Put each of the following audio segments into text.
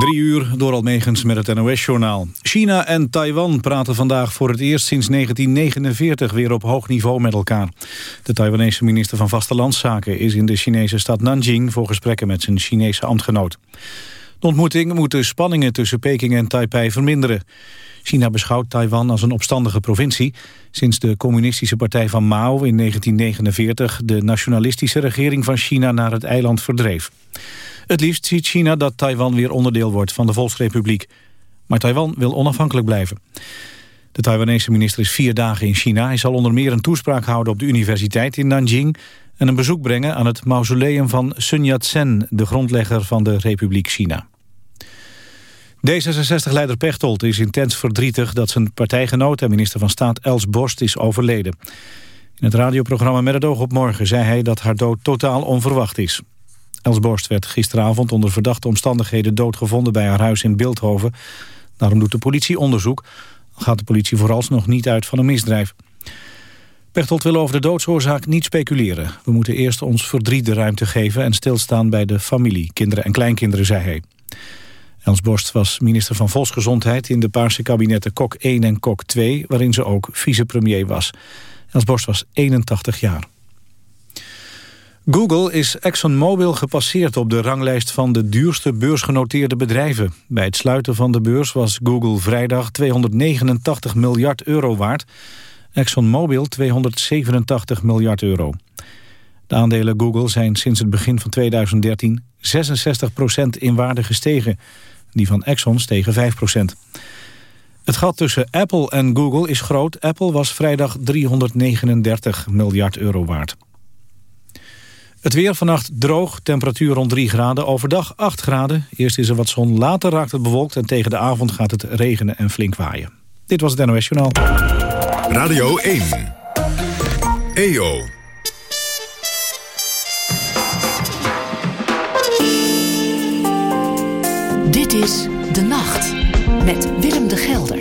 Drie uur door Almegens met het NOS-journaal. China en Taiwan praten vandaag voor het eerst sinds 1949 weer op hoog niveau met elkaar. De Taiwanese minister van Vastelandszaken is in de Chinese stad Nanjing voor gesprekken met zijn Chinese ambtgenoot. De ontmoeting moet de spanningen tussen Peking en Taipei verminderen. China beschouwt Taiwan als een opstandige provincie... sinds de communistische partij van Mao in 1949... de nationalistische regering van China naar het eiland verdreef. Het liefst ziet China dat Taiwan weer onderdeel wordt van de Volksrepubliek. Maar Taiwan wil onafhankelijk blijven. De Taiwanese minister is vier dagen in China. Hij zal onder meer een toespraak houden op de universiteit in Nanjing... en een bezoek brengen aan het mausoleum van Sun Yat-sen... de grondlegger van de Republiek China. D66-leider Pechtold is intens verdrietig dat zijn partijgenoot... en minister van Staat Els Borst is overleden. In het radioprogramma Met het oog op morgen zei hij dat haar dood totaal onverwacht is. Els Borst werd gisteravond onder verdachte omstandigheden doodgevonden bij haar huis in Beeldhoven. Daarom doet de politie onderzoek. gaat de politie vooralsnog niet uit van een misdrijf. Pechtold wil over de doodsoorzaak niet speculeren. We moeten eerst ons verdriet de ruimte geven en stilstaan bij de familie, kinderen en kleinkinderen, zei hij. Els Borst was minister van Volksgezondheid in de Paarse kabinetten Kok 1 en Kok 2, waarin ze ook vicepremier was. Els Borst was 81 jaar. Google is ExxonMobil gepasseerd op de ranglijst van de duurste beursgenoteerde bedrijven. Bij het sluiten van de beurs was Google vrijdag 289 miljard euro waard. ExxonMobil 287 miljard euro. De aandelen Google zijn sinds het begin van 2013 66% in waarde gestegen. Die van Exxon stegen 5% Het gat tussen Apple en Google is groot. Apple was vrijdag 339 miljard euro waard. Het weer vannacht droog, temperatuur rond 3 graden. Overdag 8 graden. Eerst is er wat zon, later raakt het bewolkt... en tegen de avond gaat het regenen en flink waaien. Dit was het NOS Journaal. Radio 1. EO. Dit is De Nacht met Willem de Gelder.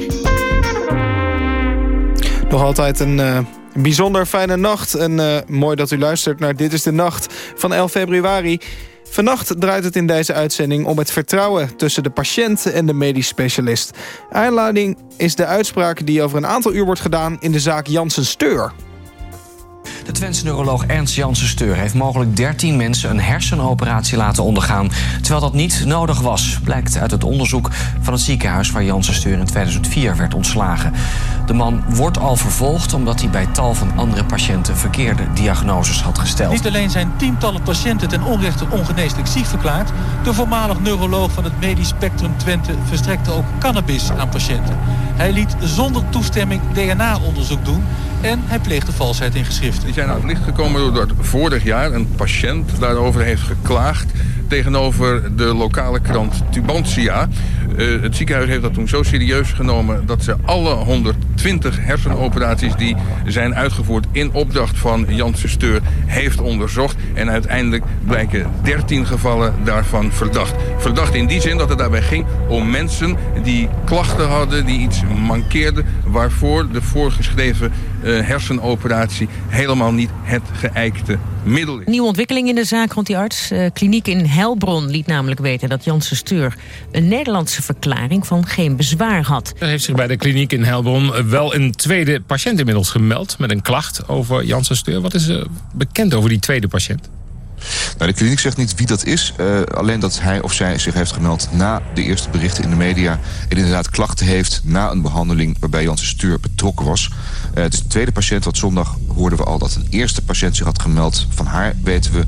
Nog altijd een... Een bijzonder fijne nacht en uh, mooi dat u luistert naar Dit is de Nacht van 11 februari. Vannacht draait het in deze uitzending om het vertrouwen tussen de patiënt en de medisch specialist. Aanleiding is de uitspraak die over een aantal uur wordt gedaan in de zaak Janssen-Steur. De Twentse neuroloog Ernst Janssen-Steur heeft mogelijk 13 mensen een hersenoperatie laten ondergaan, terwijl dat niet nodig was, blijkt uit het onderzoek van het ziekenhuis waar Janssen-Steur in 2004 werd ontslagen. De man wordt al vervolgd omdat hij bij tal van andere patiënten verkeerde diagnoses had gesteld. Niet alleen zijn tientallen patiënten ten onrechte ongeneeslijk ziek verklaard, de voormalig neuroloog van het medisch spectrum Twente verstrekte ook cannabis aan patiënten. Hij liet zonder toestemming DNA-onderzoek doen en hij pleegde valsheid in geschriften. Zijn aan het licht gekomen doordat vorig jaar een patiënt daarover heeft geklaagd tegenover de lokale krant Tubantia. Uh, het ziekenhuis heeft dat toen zo serieus genomen dat ze alle 120 hersenoperaties die zijn uitgevoerd in opdracht van Janssen Steur heeft onderzocht. En uiteindelijk blijken 13 gevallen daarvan verdacht. Verdacht in die zin dat het daarbij ging om mensen die klachten hadden, die iets mankeerden, waarvoor de voorgeschreven uh, hersenoperatie helemaal niet het geëikte middel is. Nieuwe ontwikkeling in de zaak rond die arts. Uh, kliniek in Helbron liet namelijk weten dat Janssen Steur... een Nederlandse verklaring van geen bezwaar had. Er heeft zich bij de kliniek in Helbron wel een tweede patiënt inmiddels gemeld... met een klacht over Janssen Steur. Wat is er bekend over die tweede patiënt? Nou, de kliniek zegt niet wie dat is. Uh, alleen dat hij of zij zich heeft gemeld na de eerste berichten in de media... en inderdaad klachten heeft na een behandeling waarbij Janssen Stuur betrokken was. Uh, het is de tweede patiënt, want zondag hoorden we al dat een eerste patiënt zich had gemeld. Van haar weten we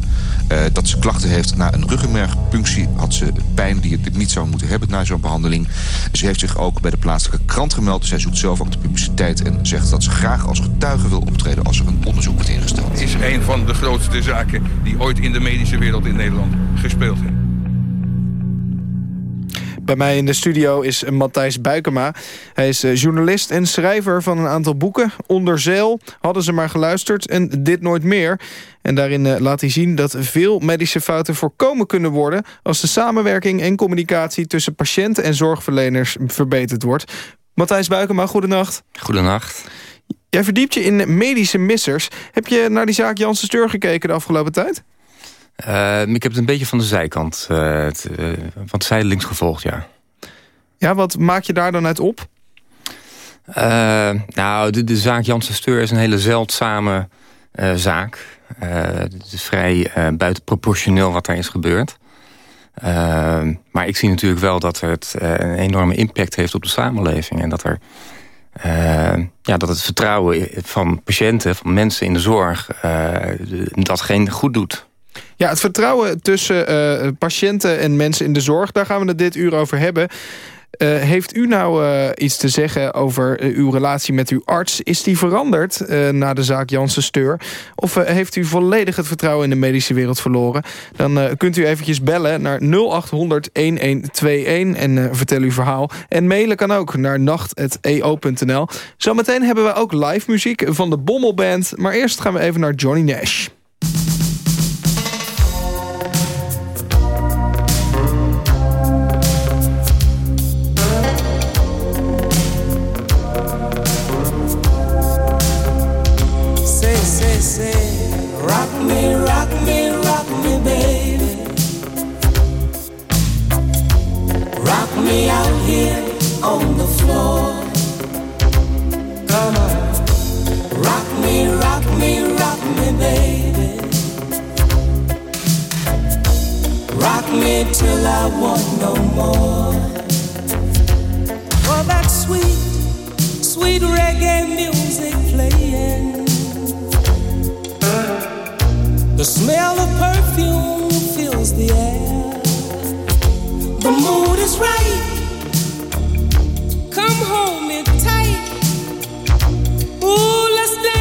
uh, dat ze klachten heeft na een ruggenmergpunctie. Had ze pijn die het niet zou moeten hebben na zo'n behandeling. Ze heeft zich ook bij de plaatselijke krant gemeld. Zij zoekt zelf ook de publiciteit en zegt dat ze graag als getuige wil optreden... als er een onderzoek wordt ingesteld. Het is een van de grootste zaken die ooit in de medische wereld in Nederland gespeeld heeft. Bij mij in de studio is Matthijs Buikema. Hij is eh, journalist en schrijver van een aantal boeken. Onder zeil, hadden ze maar geluisterd en dit nooit meer. En daarin eh, laat hij zien dat veel medische fouten voorkomen kunnen worden... als de samenwerking en communicatie tussen patiënten en zorgverleners verbeterd wordt. Matthijs Buikema, goedenacht. Goedenacht. Jij verdiept je in medische missers. Heb je naar die zaak Janssen Steur gekeken de afgelopen tijd? Ik heb het een beetje van de zijkant, uh, het, van de zijdelings gevolgd, ja. Ja, wat maak je daar dan uit op? nou, de, de zaak Janssen Steur is een hele zeldzame zaak. het is vrij buitenproportioneel wat daar is gebeurd. maar ik zie natuurlijk wel dat het een enorme impact heeft op de samenleving. En dat er uh, ja, dat het vertrouwen van patiënten, van mensen in de zorg... Uh, dat geen goed doet. Ja, het vertrouwen tussen uh, patiënten en mensen in de zorg... daar gaan we het dit uur over hebben. Uh, heeft u nou uh, iets te zeggen over uw relatie met uw arts? Is die veranderd na de zaak Janssen Steur? Of heeft u volledig het vertrouwen in de medische wereld verloren? Dan kunt u eventjes bellen naar 0800-1121 en vertel uw verhaal. En mailen kan ook naar nacht.eo.nl. Zometeen hebben we ook live muziek van de Bommelband. Maar eerst gaan we even naar Johnny Nash. Me till I want no more. Oh, that sweet, sweet reggae music playing. The smell of perfume fills the air. The mood is right. Come hold me tight. Ooh, let's dance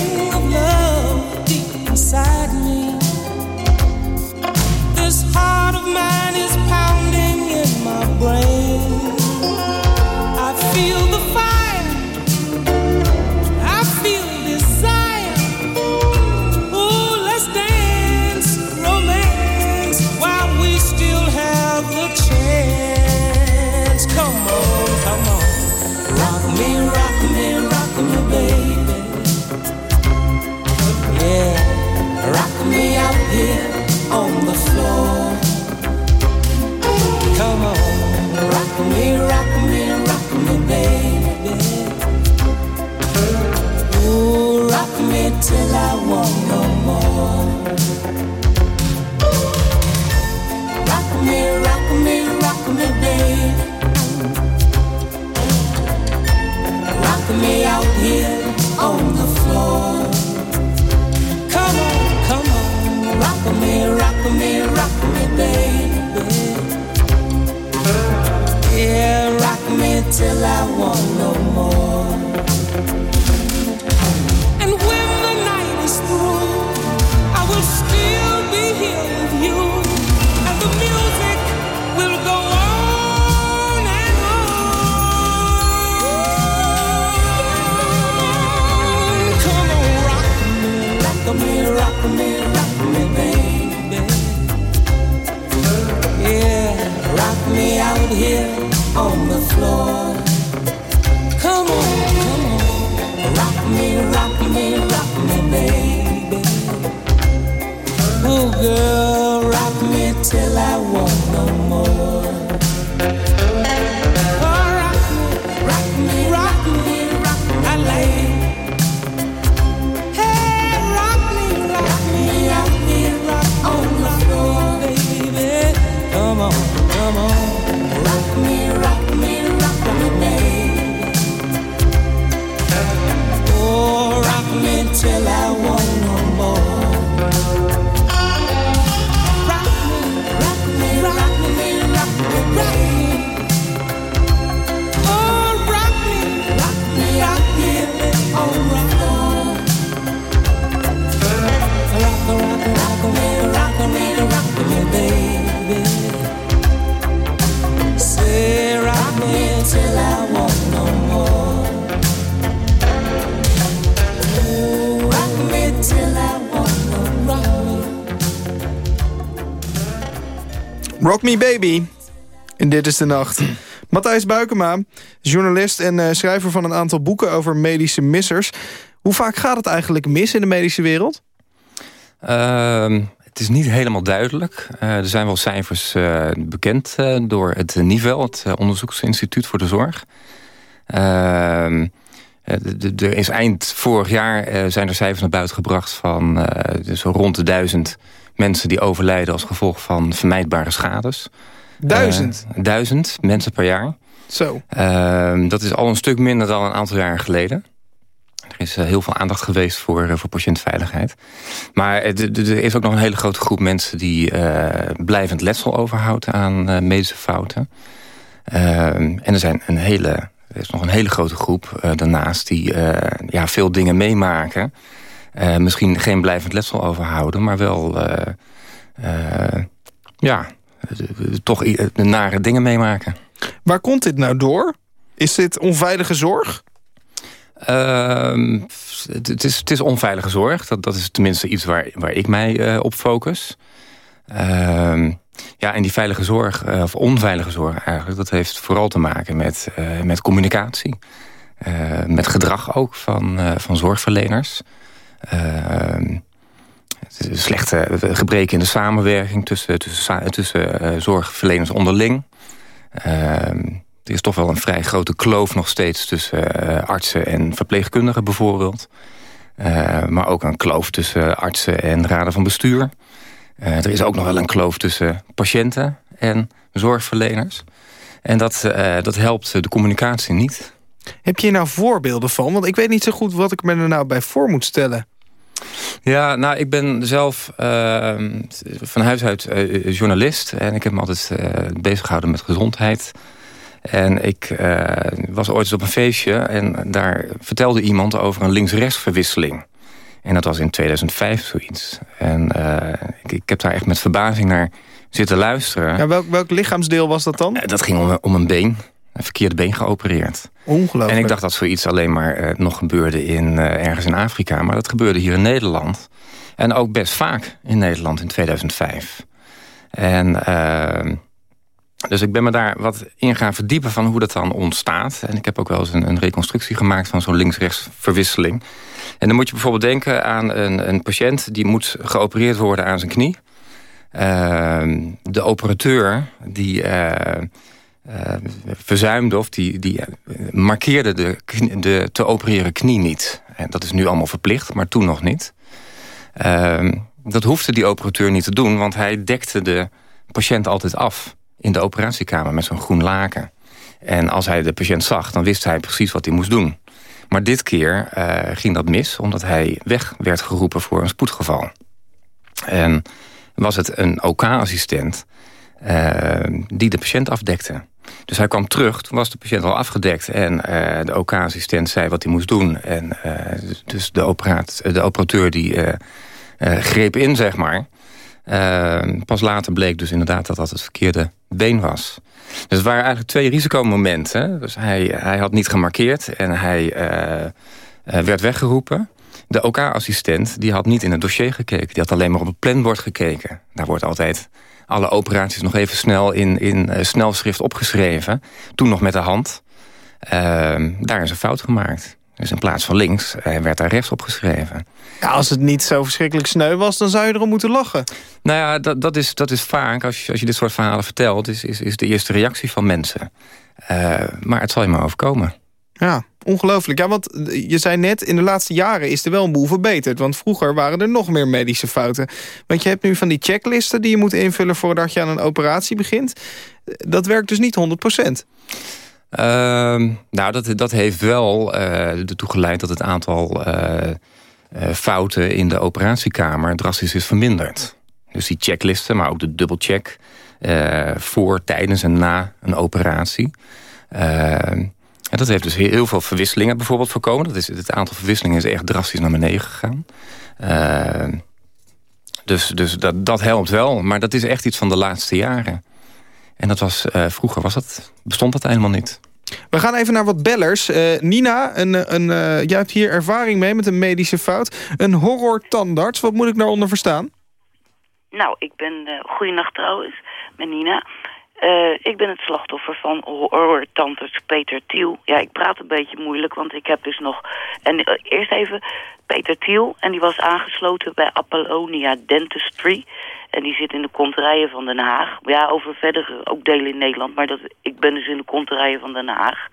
Baby. En dit is de nacht. Matthijs Buikema, journalist en eh, schrijver van een aantal boeken over medische missers. Hoe vaak gaat het eigenlijk mis in de medische wereld? Ehm, het is niet helemaal duidelijk. Eh, er zijn wel cijfers eh, bekend door het NIVEL, het Onderzoeksinstituut voor de Zorg. Ehm, er is eind vorig jaar zijn er cijfers naar buiten gebracht van zo rond de duizend mensen die overlijden als gevolg van vermijdbare schades. Duizend? Uh, duizend mensen per jaar. Zo. Uh, dat is al een stuk minder dan een aantal jaren geleden. Er is uh, heel veel aandacht geweest voor, uh, voor patiëntveiligheid. Maar er is ook nog een hele grote groep mensen... die blijvend letsel overhoudt aan medische fouten. Ehm, en er, zijn een hele, er is nog een hele grote groep daarnaast... die ja, veel dingen meemaken... Misschien geen blijvend letsel overhouden, maar wel ja, toch de nare dingen meemaken. Waar komt dit nou door? Is dit onveilige zorg? Ehm, het, is, het is onveilige zorg. Dat, dat is tenminste iets waar, waar ik mij op focus. Ehm, ja, en die veilige zorg, of onveilige zorg eigenlijk... dat heeft vooral te maken met, met communicatie. met gedrag ook van, van zorgverleners. Ehm, slechte gebreken in de samenwerking tussen, tussen, tussen uh, zorgverleners onderling. Ehm, er is toch wel een vrij grote kloof nog steeds tussen uh, artsen en verpleegkundigen bijvoorbeeld. Uh, maar ook een kloof tussen artsen en raden van bestuur. er is ook nog wel een kloof tussen patiënten en zorgverleners. En dat, dat helpt de communicatie niet. Heb je nou voorbeelden van? Want ik weet niet zo goed wat ik me er nou bij voor moet stellen. Ja, nou, ik ben zelf uh, van huis uit uh, journalist. En ik heb me altijd uh, bezig gehouden met gezondheid. En ik was ooit eens op een feestje en daar vertelde iemand over een links-rechts verwisseling. En dat was in 2005 zoiets. En ik, ik, heb daar echt met verbazing naar zitten luisteren. Ja, welk, welk lichaamsdeel was dat dan? dat ging om, om een been een verkeerde been geopereerd. Ongelooflijk. En ik dacht dat zoiets alleen maar uh, nog gebeurde in, uh, ergens in Afrika. Maar dat gebeurde hier in Nederland. En ook best vaak in Nederland in 2005. En uh, dus ik ben me daar wat in gaan verdiepen van hoe dat dan ontstaat. En ik heb ook wel eens een, een reconstructie gemaakt van zo'n links-rechts verwisseling. En dan moet je bijvoorbeeld denken aan een, een patiënt... die moet geopereerd worden aan zijn knie. de operateur die uh, verzuimde of die, die uh, markeerde de, de te opereren knie niet. En dat is nu allemaal verplicht, maar toen nog niet. Uh, dat hoefde die operateur niet te doen, want hij dekte de patiënt altijd af in de operatiekamer met zo'n groen laken. En als hij de patiënt zag, dan wist hij precies wat hij moest doen. Maar dit keer uh, ging dat mis, omdat hij weg werd geroepen voor een spoedgeval. En was het een OK-assistent die de patiënt afdekte. Dus hij kwam terug, toen was de patiënt al afgedekt... en uh, de OK-assistent zei wat hij moest doen. En uh, dus de, operaat, de operateur die uh, greep in, zeg maar. pas later bleek dus inderdaad dat dat het verkeerde been was. Dus het waren eigenlijk twee risicomomenten. Dus hij, hij had niet gemarkeerd en hij werd weggeroepen. De OK-assistent die had niet in het dossier gekeken. Die had alleen maar op het planbord gekeken. Daar wordt altijd alle operaties nog even snel in, in uh, snelschrift opgeschreven. Toen nog met de hand. Uh, daar is een fout gemaakt. Dus in plaats van links uh, werd daar rechts opgeschreven. Ja, als het niet zo verschrikkelijk sneu was, dan zou je erom moeten lachen. Nou ja, dat, dat, is, dat is vaak, als je, als je dit soort verhalen vertelt... is, is, is de eerste reactie van mensen. Uh, maar het zal je maar overkomen. Ja, ongelooflijk. Ja, want je zei net, in de laatste jaren is er wel een boel verbeterd. Want vroeger waren er nog meer medische fouten. Want je hebt nu van die checklisten die je moet invullen... voordat je aan een operatie begint. Dat werkt dus niet 100 procent. Uh, nou, dat, dat heeft wel uh, ertoe geleid dat het aantal uh, fouten in de operatiekamer drastisch is verminderd. Dus die checklisten, maar ook de dubbelcheck voor, tijdens en na een operatie. Ehm, en dat heeft dus heel veel verwisselingen bijvoorbeeld voorkomen. Dat is, het aantal verwisselingen is echt drastisch naar beneden gegaan. Uh, dus dus dat, dat helpt wel. Maar dat is echt iets van de laatste jaren. En dat was, uh, vroeger was dat, bestond dat helemaal niet. We gaan even naar wat bellers. Uh, Nina, een, een, uh, jij hebt hier ervaring mee met een medische fout. Een horror tandarts, wat moet ik daaronder verstaan? nou, ik ben... Uh, goeienacht trouwens, met Nina. Uh, ik ben het slachtoffer van horrortantes Peter Thiel. Ja, ik praat een beetje moeilijk, want ik heb dus nog... En uh, eerst even Peter Thiel, en die was aangesloten bij Apollonia Dentistry... En die zit in de konterijen van Den Haag. Ja, over verder ook delen in Nederland. Maar dat, ik ben dus in de konterijen van Den Haag.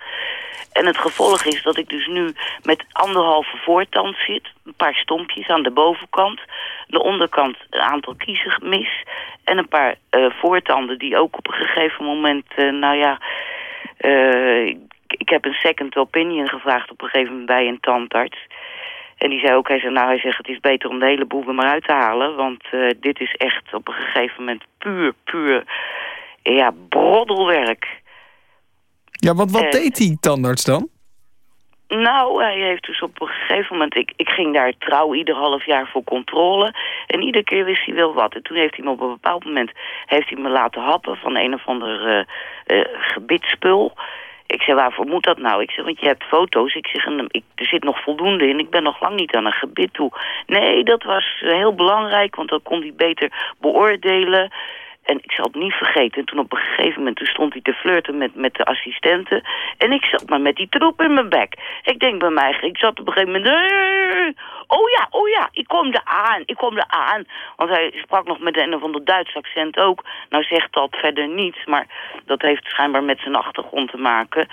En het gevolg is dat ik dus nu met anderhalve voortand zit. Een paar stompjes aan de bovenkant. De onderkant een aantal kiezen mis. En een paar uh, voortanden die ook op een gegeven moment... Uh, nou ja... Uh, ik, ik heb een second opinion gevraagd op een gegeven moment bij een tandarts. En die zei ook, hij zei, nou, hij zegt, het is beter om de hele boel er maar uit te halen. Want uh, dit is echt op een gegeven moment puur, puur, ja, broddelwerk. Ja, want wat deed die tandarts dan? Nou, hij heeft dus op een gegeven moment... Ik, ik ging daar trouw ieder half jaar voor controle. En iedere keer wist hij wel wat. En toen heeft hij me op een bepaald moment... heeft hij me laten happen van een of ander uh, gebitspul... Ik zei, waarvoor moet dat nou? Ik zeg, want je hebt foto's. Ik zeg, ik, er zit nog voldoende in. Ik ben nog lang niet aan een gebit toe. Nee, dat was heel belangrijk, want dan kon hij beter beoordelen. En ik zal het niet vergeten. Toen op een gegeven moment stond hij te flirten met, met de assistenten. En ik zat maar met die troep in mijn bek. Ik denk bij mij, ik zat op een gegeven moment... Oh ja, oh ja, ik kom er aan, ik kom er aan. Want hij sprak nog met een of ander Duits accent ook. Nou zegt dat verder niets, maar dat heeft schijnbaar met zijn achtergrond te maken.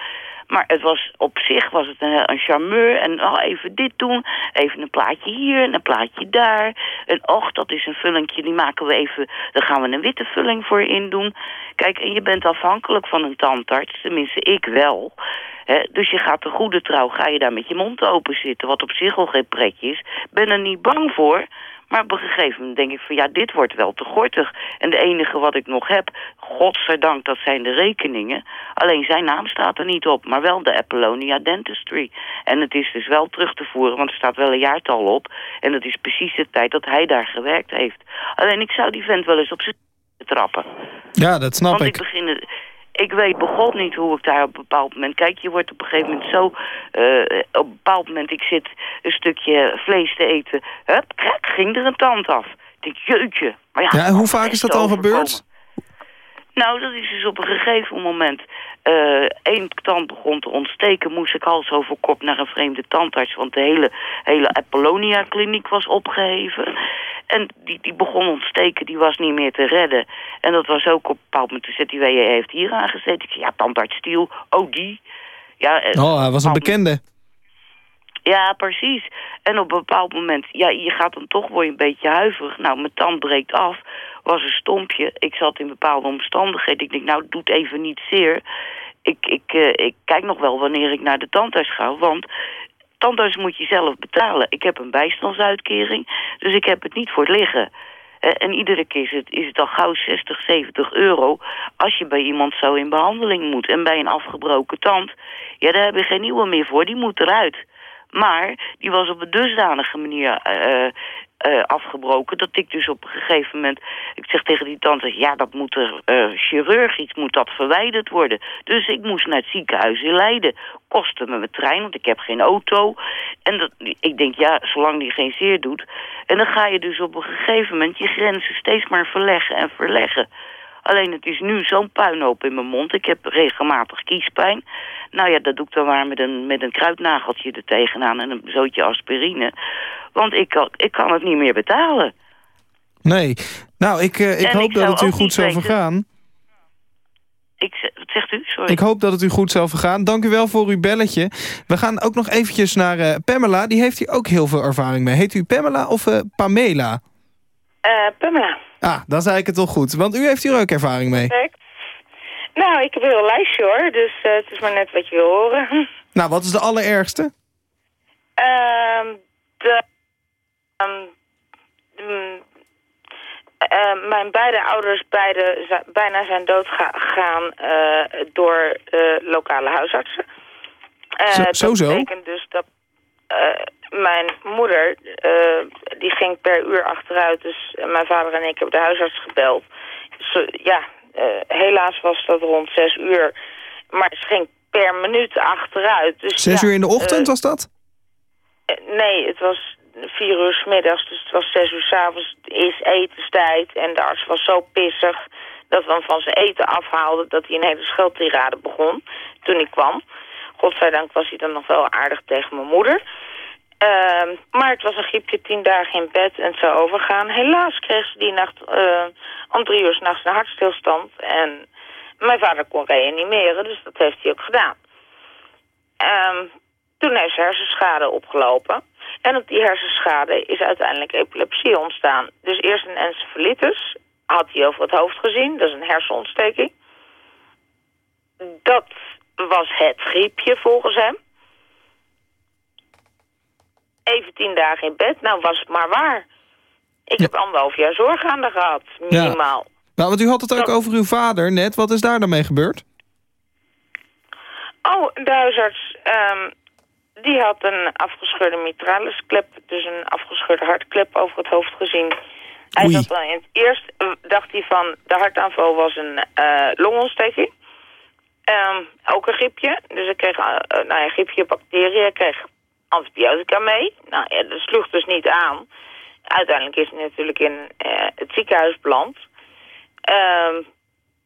Maar het was, op zich was het een, een charmeur. En oh, even dit doen, even een plaatje hier en een plaatje daar. En och, dat is een vullingje, die maken we even... daar gaan we een witte vulling voor in doen. Kijk, en je bent afhankelijk van een tandarts. Tenminste, ik wel. Dus je gaat de goede trouw, ga je daar met je mond open zitten... wat op zich al geen pretje is. Ben er niet bang voor... Maar op een gegeven moment denk ik van ja, dit wordt wel te gortig. En de enige wat ik nog heb, godzijdank, dat zijn de rekeningen. Alleen zijn naam staat er niet op, maar wel de Apollonia Dentistry. En het is dus wel terug te voeren, want er staat wel een jaartal op. En dat is precies de tijd dat hij daar gewerkt heeft. Alleen ik zou die vent wel eens op zijn trappen. Ja, dat snap want ik. ik begin ik weet begot niet hoe ik daar op een bepaald moment... Kijk, je wordt op een gegeven moment zo... Uh, op een bepaald moment, ik zit een stukje vlees te eten. Hup, krak, ging er een tand af. Ik denk, jeutje. Maar ja, ja en hoe vaak is dat al gebeurd? Nou, dat is dus op een gegeven moment... Uh, één tand begon te ontsteken, moest ik hals over kop naar een vreemde tandarts... want de hele, hele Apollonia-kliniek was opgeheven. En die, die begon ontsteken, die was niet meer te redden. En dat was ook op een bepaald moment, toen zegt hij, hij heeft hier aangezet. Ik zei, ja, tandarts Stiel, oh die. Ja, oh, hij was een bekende. Ja, precies. En op een bepaald moment, ja, je gaat dan toch word je een beetje huiverig. Nou, mijn tand breekt af, was een stompje. Ik zat in bepaalde omstandigheden. Ik denk, nou, doet even niet zeer. Ik, ik, uh, ik kijk nog wel wanneer ik naar de tandarts ga, want tandarts moet je zelf betalen. Ik heb een bijstandsuitkering, dus ik heb het niet voor het liggen. En iedere keer is het, is het al gauw 60, 70 euro als je bij iemand zo in behandeling moet. En bij een afgebroken tand, ja, daar heb je geen nieuwe meer voor, die moet eruit. Maar die was op een dusdanige manier uh, uh, afgebroken... dat ik dus op een gegeven moment... Ik zeg tegen die tante, ja, dat moet er uh, chirurgisch moet dat verwijderd worden. Dus ik moest naar het ziekenhuis in Leiden. Kostte me mijn trein, want ik heb geen auto. En dat, ik denk, ja, zolang die geen zeer doet... En dan ga je dus op een gegeven moment je grenzen steeds maar verleggen en verleggen... Alleen het is nu zo'n puinhoop in mijn mond. Ik heb regelmatig kiespijn. Nou ja, dat doe ik dan maar met een, met een kruidnageltje er tegenaan en een zootje aspirine. Want ik kan, ik kan het niet meer betalen. Nee. Nou, ik, uh, ik hoop ik dat het u goed zal vergaan. Ik, wat zegt u? Sorry. Ik hoop dat het u goed zal vergaan. Dank u wel voor uw belletje. We gaan ook nog eventjes naar uh, Pamela. Die heeft hier ook heel veel ervaring mee. Heet u Pamela of uh, Pamela? Pamela. Ah, dan zei ik het toch goed. Want u heeft hier ook ervaring mee. Perfect. Nou, ik heb een heel lijstje hoor. Dus uh, het is maar net wat je wil horen. Nou, wat is de allerergste? Um, de... Um, um, uh, mijn beide ouders beide bijna zijn doodgegaan uh, door lokale huisartsen. zo, zo dat zo? betekent dus dat mijn moeder, uh, die ging per uur achteruit. Dus mijn vader en ik hebben de huisarts gebeld. Dus, ja, uh, helaas was dat rond zes uur. Maar ze ging per minuut achteruit. Dus, zes ja, uur in de ochtend was dat? nee, het was vier uur 's middags, dus het was zes uur 's avonds, is etenstijd. En de arts was zo pissig dat we hem van zijn eten afhaalden... dat hij een hele scheldtirade begon toen ik kwam. Godzijdank was hij dan nog wel aardig tegen mijn moeder. Ehm, maar het was een griepje, tien dagen in bed en het zou overgaan. Helaas kreeg ze die nacht eh, om drie uur s'nachts een hartstilstand. En mijn vader kon reanimeren, dus dat heeft hij ook gedaan. Ehm, toen heeft ze hersenschade opgelopen. En op die hersenschade is uiteindelijk epilepsie ontstaan. Dus eerst een encefalitis, had hij over het hoofd gezien. Dat is een hersenontsteking. Dat was het griepje volgens hem. Even tien dagen in bed, nou was het maar waar. Ik heb anderhalf jaar zorg aan haar gehad, minimaal. Nou, want u had het ook over uw vader net. Wat is daar dan mee gebeurd? Oh, de huisarts, ehm, die had een afgescheurde mitralisklep, dus een afgescheurde hartklep over het hoofd gezien. Hij zat dan in het eerst, eh, dacht hij van, de hartaanval was een eh, longontsteking. Ehm, ook een griepje, dus ik kreeg uh, nou ja, griepje bacteriën, ik kreeg antibiotica mee. Nou ja, dat sloeg dus niet aan. Uiteindelijk is hij natuurlijk in het ziekenhuis beland. Ehm,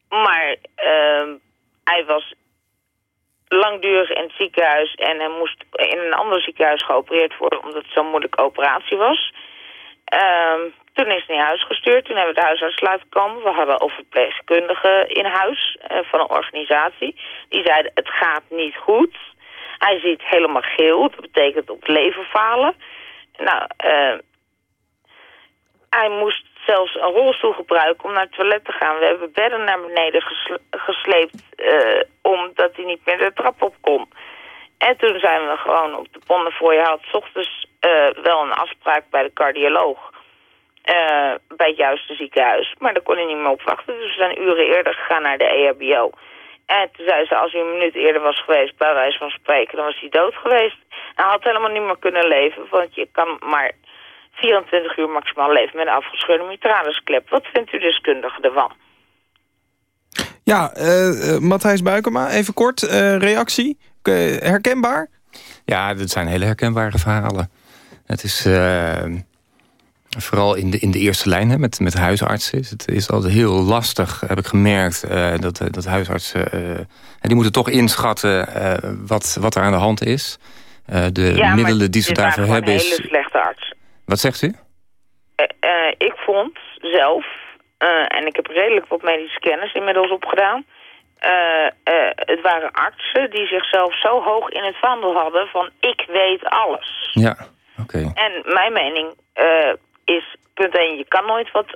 maar ehm, hij was langdurig in het ziekenhuis en hij moest in een ander ziekenhuis geopereerd worden omdat het zo'n moeilijke operatie was. Ehm, toen is hij naar huis gestuurd. Toen hebben we de huisarts laten komen. We hadden ook verpleegkundigen in huis uh, van een organisatie. Die zeiden het gaat niet goed. Hij ziet helemaal geel. Dat betekent op leven falen. Nou, uh, hij moest zelfs een rolstoel gebruiken om naar het toilet te gaan. We hebben bedden naar beneden gesleept uh, omdat hij niet meer de trap op kon. En toen zijn we gewoon op de ponden voor je had... S ochtends uh, wel een afspraak bij de cardioloog. Uh, bij het juiste ziekenhuis. Maar daar kon hij niet meer op wachten. Dus we zijn uren eerder gegaan naar de EHBO. En toen zei ze, als hij een minuut eerder was geweest, bij wijze van spreken, dan was hij dood geweest. Hij had helemaal niet meer kunnen leven, want je kan maar 24 uur maximaal leven met een afgescheurde mitralisklep. Wat vindt u deskundige ervan? Ja, uh, Matthijs Buikema, even kort, uh, reactie. Herkenbaar? Ja, dit zijn hele herkenbare verhalen. Het is vooral in de, in de eerste lijn hè, met, met huisartsen. Het is altijd heel lastig, heb ik gemerkt, dat, dat huisartsen... die moeten toch inschatten wat, wat er aan de hand is. de ja, middelen die ze daarvoor hebben is... hele slechte arts. Wat zegt u? Uh, uh, ik vond zelf, uh, en ik heb redelijk wat medische kennis inmiddels opgedaan... het waren artsen die zichzelf zo hoog in het vaandel hadden van ik weet alles. Ja, oké. Okay. En mijn mening is, punt 1, je kan nooit wat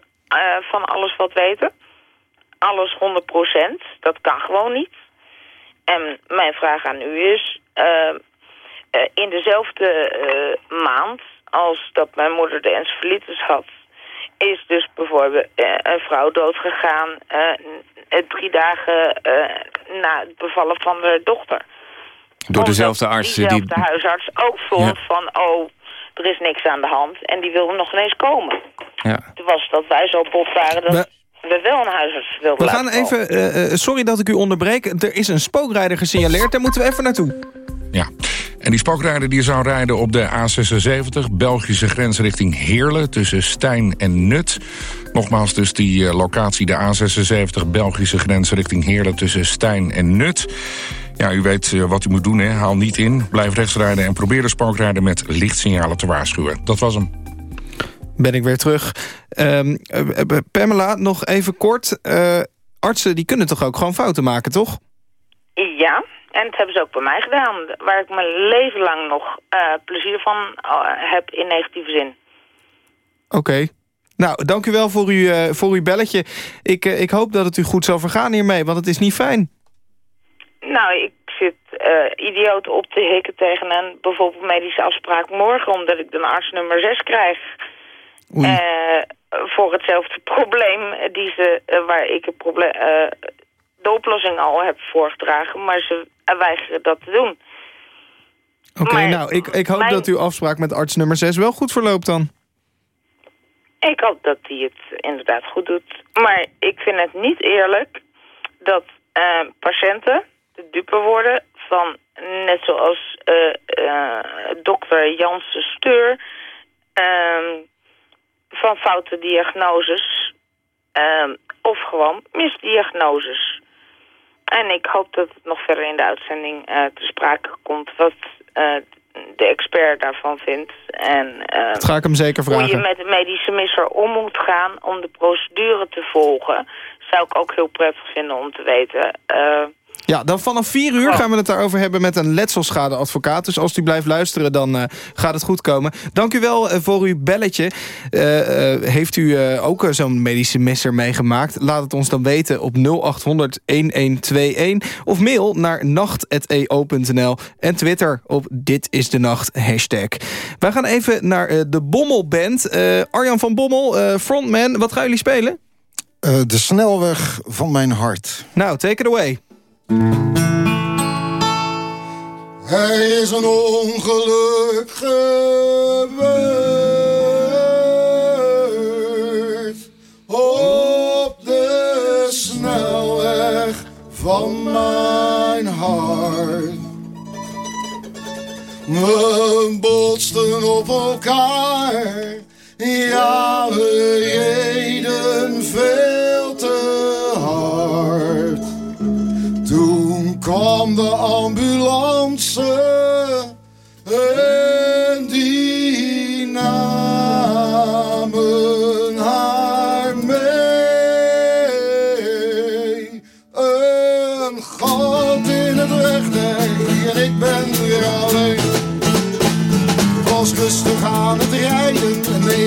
van alles wat weten. Alles 100%, dat kan gewoon niet. En mijn vraag aan u is, in dezelfde maand als dat mijn moeder de encefalitis had... is dus bijvoorbeeld uh, een vrouw doodgegaan... Uh, drie dagen uh, na het bevallen van de dochter. Door dezelfde arts? Die dezelfde huisarts ook vond ja. van... oh, er is niks aan de hand en die wilde nog ineens komen. Ja. Toen was dat wij zo bot waren... dat we, we wel een huisarts wilden We gaan even... sorry dat ik u onderbreek. Er is een spookrijder gesignaleerd. Daar moeten we even naartoe. Ja, en die spookrijder die zou rijden op de A76... Belgische grens richting Heerlen tussen Stijn en Nut. Nogmaals dus die uh, locatie, de A76 Belgische grens richting Heerlen... tussen Stijn en Nut. Ja, u weet uh, wat u moet doen, hè. haal niet in, blijf rechts rijden... en probeer de spookrijder met lichtsignalen te waarschuwen. Dat was hem. Ben ik weer terug. Um, uh, Pamela, nog even kort. artsen die kunnen toch ook gewoon fouten maken, toch? Ja, en dat hebben ze ook bij mij gedaan. Waar ik mijn leven lang nog uh, plezier van uh, heb in negatieve zin. Oké. Okay. Nou, dank u wel voor, u, uh, voor uw belletje. Ik, ik hoop dat het u goed zal vergaan hiermee, want het is niet fijn. Nou, ik zit idioot op te hikken tegen een bijvoorbeeld medische afspraak morgen... omdat ik dan arts nummer 6 krijg. voor hetzelfde probleem die ze, waar ik het probleem de oplossing al heb voorgedragen, maar ze weigeren dat te doen. Oké, okay, nou, ik, ik hoop mijn... dat uw afspraak met arts nummer 6 wel goed verloopt dan. Ik hoop dat hij het inderdaad goed doet. Maar ik vind het niet eerlijk dat uh, patiënten de dupe worden van, net zoals uh, uh, dokter Janssen Steur... ehm, van foute diagnoses ehm, of gewoon misdiagnoses. En ik hoop dat het nog verder in de uitzending eh, te sprake komt wat eh, de expert daarvan vindt. En eh, Dat ga ik hem zeker hoe je vragen. met een medische misser om moet gaan om de procedure te volgen. Zou ik ook heel prettig vinden om te weten. Ja, dan vanaf 4 uur gaan we het daarover hebben met een letselschadeadvocaat. Dus als u blijft luisteren, dan eh, gaat het goed komen. Dank u wel eh, voor uw belletje. Eh, eh, heeft u eh, ook zo'n medische messer meegemaakt? Laat het ons dan weten op 0800 1121. Of mail naar nacht.eo.nl. En Twitter op Dit is de Nacht hashtag. Wij gaan even naar de Bommelband. Eh, Arjan van Bommel, eh, frontman. Wat gaan jullie spelen? Eh, de snelweg van mijn hart. Nou, take it away. Er is een ongeluk gebeurd op de snelweg van mijn hart. We botsten op elkaar, ja we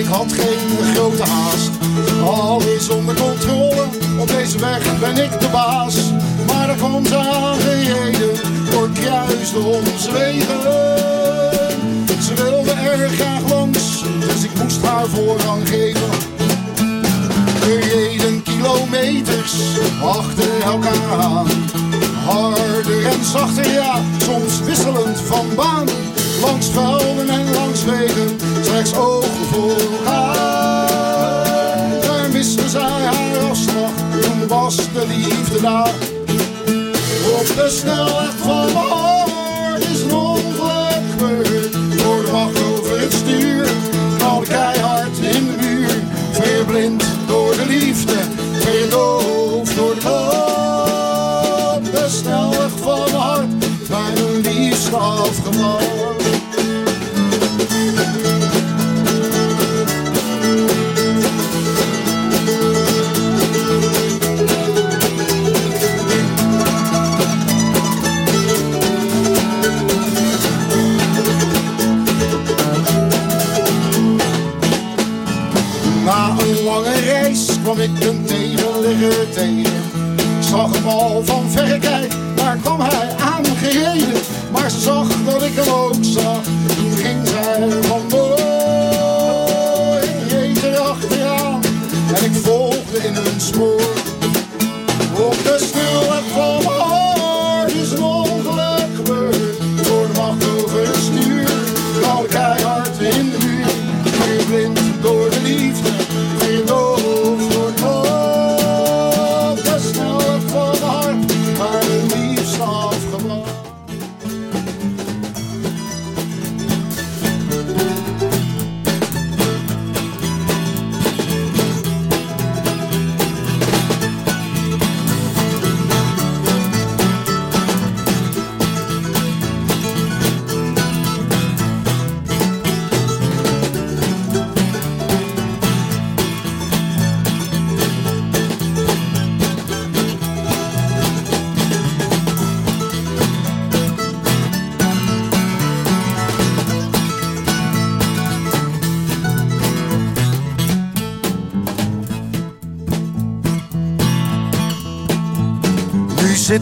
ik had geen grote haast. Alles onder controle, op deze weg ben ik de baas. Maar er kwam ze aangereden, door kruiste onze wegen. Ze wilde erg graag langs, dus ik moest haar voorrang geven. We reden kilometers achter elkaar aan. Harder en zachter, ja, soms wisselend van baan. Langs velden en langs wegen, slechts ogen voor elkaar. Daar miste zij haar afslag, toen was de liefde daar. Op de snelweg van mijn hart is een ongeluk gebeurd. Door de macht over het stuur, knalde keihard in de muur. Verblind door de liefde, verdoofd door de hoop. De snelweg van mijn hart, mijn liefste afgevallen.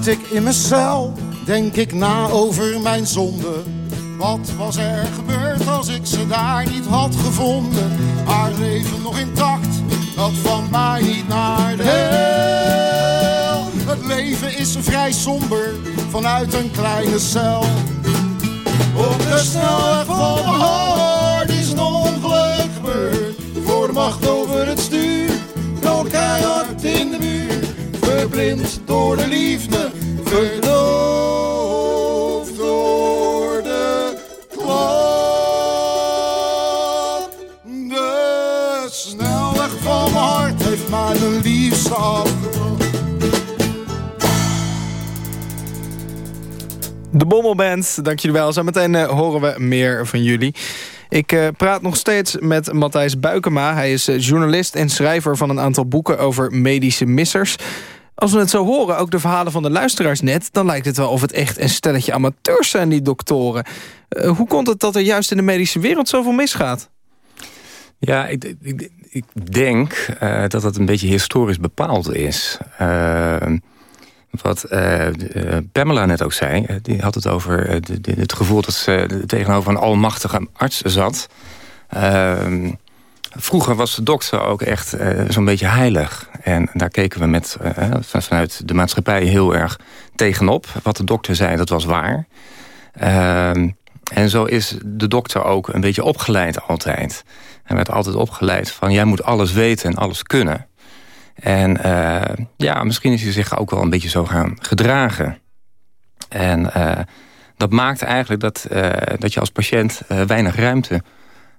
Zit ik in mijn cel, denk ik na over mijn zonde. Wat was er gebeurd als ik ze daar niet had gevonden? Haar leven nog intact, dat van mij niet naar de hel. Het leven is vrij somber, vanuit een kleine cel. Op de snelweg van mijn hart is een ongeluk gebeurd. Voor macht blind door de liefde, verdoofd door de klap. De snelweg van mijn hart heeft mijn de liefste afgerond. De Bommelband, dank jullie wel. Zometeen eh, horen we meer van jullie. Ik eh, praat nog steeds met Matthijs Buikema. Hij is eh, journalist en schrijver van een aantal boeken over medische missers. Als we het zo horen, ook de verhalen van de luisteraars net... dan lijkt het wel of het echt een stelletje amateurs zijn, die doktoren. hoe komt het dat er juist in de medische wereld zoveel misgaat? Ja, ik, ik, ik denk dat het een beetje historisch bepaald is... Wat uh, Pamela net ook zei, die had het over het gevoel dat ze tegenover een almachtige arts zat. Ehm, vroeger was de dokter ook echt zo'n beetje heilig. En daar keken we met, vanuit de maatschappij heel erg tegenop. Wat de dokter zei, dat was waar. Ehm, en zo is de dokter ook een beetje opgeleid altijd. Hij werd altijd opgeleid van, jij moet alles weten en alles kunnen. En ja, misschien is hij zich ook wel een beetje zo gaan gedragen. En dat maakt eigenlijk dat, dat je als patiënt weinig ruimte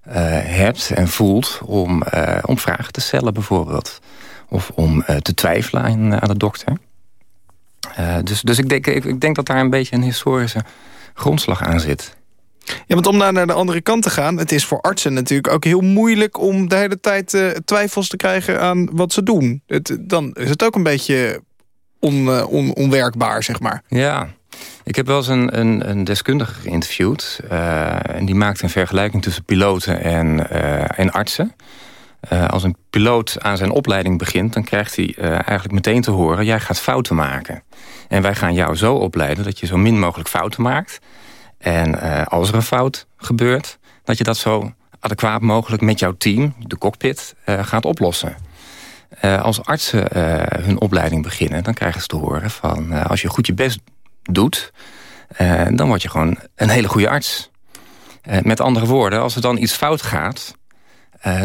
hebt en voelt... om, om vragen te stellen bijvoorbeeld. Of om te twijfelen aan, aan de dokter. dus dus ik, denk, ik, ik denk dat daar een beetje een historische grondslag aan zit. Ja, want om naar de andere kant te gaan... het is voor artsen natuurlijk ook heel moeilijk... om de hele tijd uh, twijfels te krijgen aan wat ze doen. Het, dan is het ook een beetje on, uh, on, onwerkbaar, zeg maar. Ja, ik heb wel eens een, een, een deskundige geïnterviewd. Uh, en die maakte een vergelijking tussen piloten en, en artsen. als een piloot aan zijn opleiding begint... dan krijgt hij eigenlijk meteen te horen... jij gaat fouten maken. En wij gaan jou zo opleiden dat je zo min mogelijk fouten maakt... En als er een fout gebeurt, dat je dat zo adequaat mogelijk met jouw team, de cockpit, gaat oplossen. Als artsen hun opleiding beginnen, dan krijgen ze te horen van... als je goed je best doet, dan word je gewoon een hele goede arts. met andere woorden, als er dan iets fout gaat...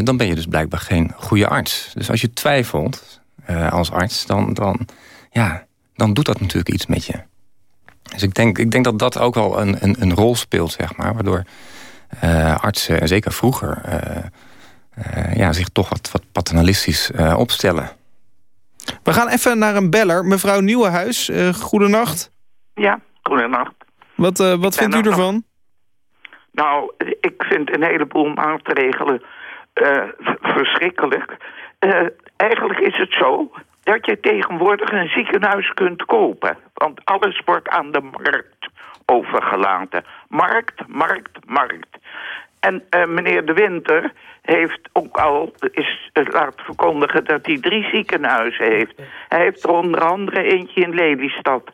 dan ben je dus blijkbaar geen goede arts. Dus als je twijfelt als arts, dan, dan, ja, dan doet dat natuurlijk iets met je. Dus ik denk, ik denk dat dat ook wel een, een, een rol speelt, zeg maar. Waardoor artsen, zeker vroeger, ja, zich toch wat, wat paternalistisch opstellen. We gaan even naar een beller. Mevrouw Nieuwenhuis, uh, goedenacht. Ja, goedenacht. Wat, wat vindt u ervan? Nou, ik vind een heleboel maatregelen verschrikkelijk. eigenlijk is het zo dat je tegenwoordig een ziekenhuis kunt kopen. Want alles wordt aan de markt overgelaten. Markt, markt, markt. En uh, meneer De Winter heeft ook al is, uh, laten verkondigen dat hij drie ziekenhuizen heeft. Hij heeft er onder andere eentje in Lelystad.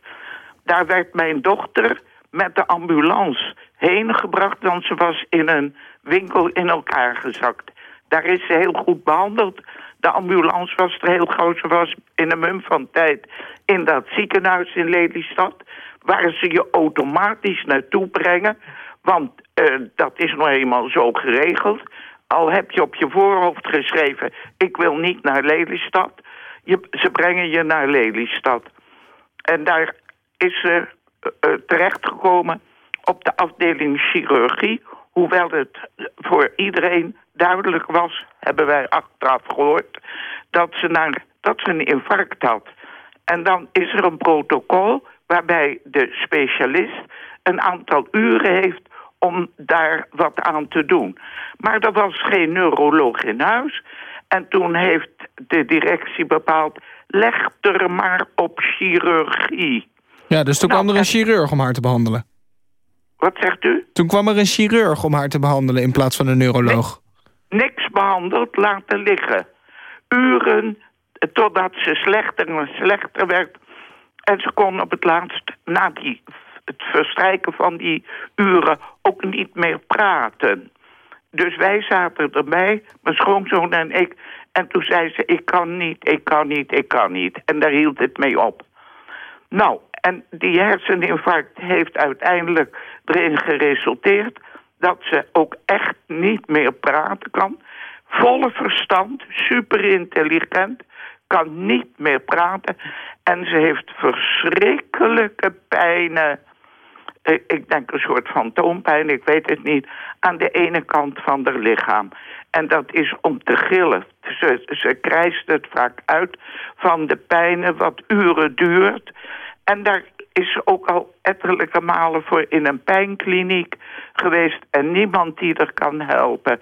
Daar werd mijn dochter met de ambulance heen gebracht... want ze was in een winkel in elkaar gezakt. Daar is ze heel goed behandeld. De ambulance was er heel groot. Ze was in een mum van tijd in dat ziekenhuis in Lelystad... waar ze je automatisch naartoe brengen. Want uh, dat is nou eenmaal zo geregeld. Al heb je op je voorhoofd geschreven... ik wil niet naar Lelystad. Je, ze brengen je naar Lelystad. En daar is ze uh, terechtgekomen op de afdeling chirurgie... hoewel het voor iedereen duidelijk was, hebben wij achteraf gehoord, dat ze, naar, dat ze een infarct had. En dan is er een protocol waarbij de specialist een aantal uren heeft om daar wat aan te doen. Maar er was geen neuroloog in huis. En toen heeft de directie bepaald, leg er maar op chirurgie. Ja, dus toen nou, kwam er een chirurg om haar te behandelen. Wat zegt u? Toen kwam er een chirurg om haar te behandelen in plaats van een neuroloog niks behandeld laten liggen. Uren totdat ze slechter en slechter werd. En ze kon op het laatst, na die, het verstrijken van die uren, ook niet meer praten. Dus wij zaten erbij, mijn schoonzoon en ik. En toen zei ze, ik kan niet, ik kan niet, ik kan niet. En daar hield het mee op. Nou, en die herseninfarct heeft uiteindelijk erin geresulteerd dat ze ook echt niet meer praten kan. Volle verstand, super intelligent, kan niet meer praten. En ze heeft verschrikkelijke pijnen. Ik denk een soort fantoompijn, ik weet het niet. Aan de ene kant van haar lichaam. En dat is om te gillen. Ze, ze het vaak uit van de pijnen wat uren duurt. En daar is ook al ettelijke malen voor in een pijnkliniek geweest en niemand die er kan helpen.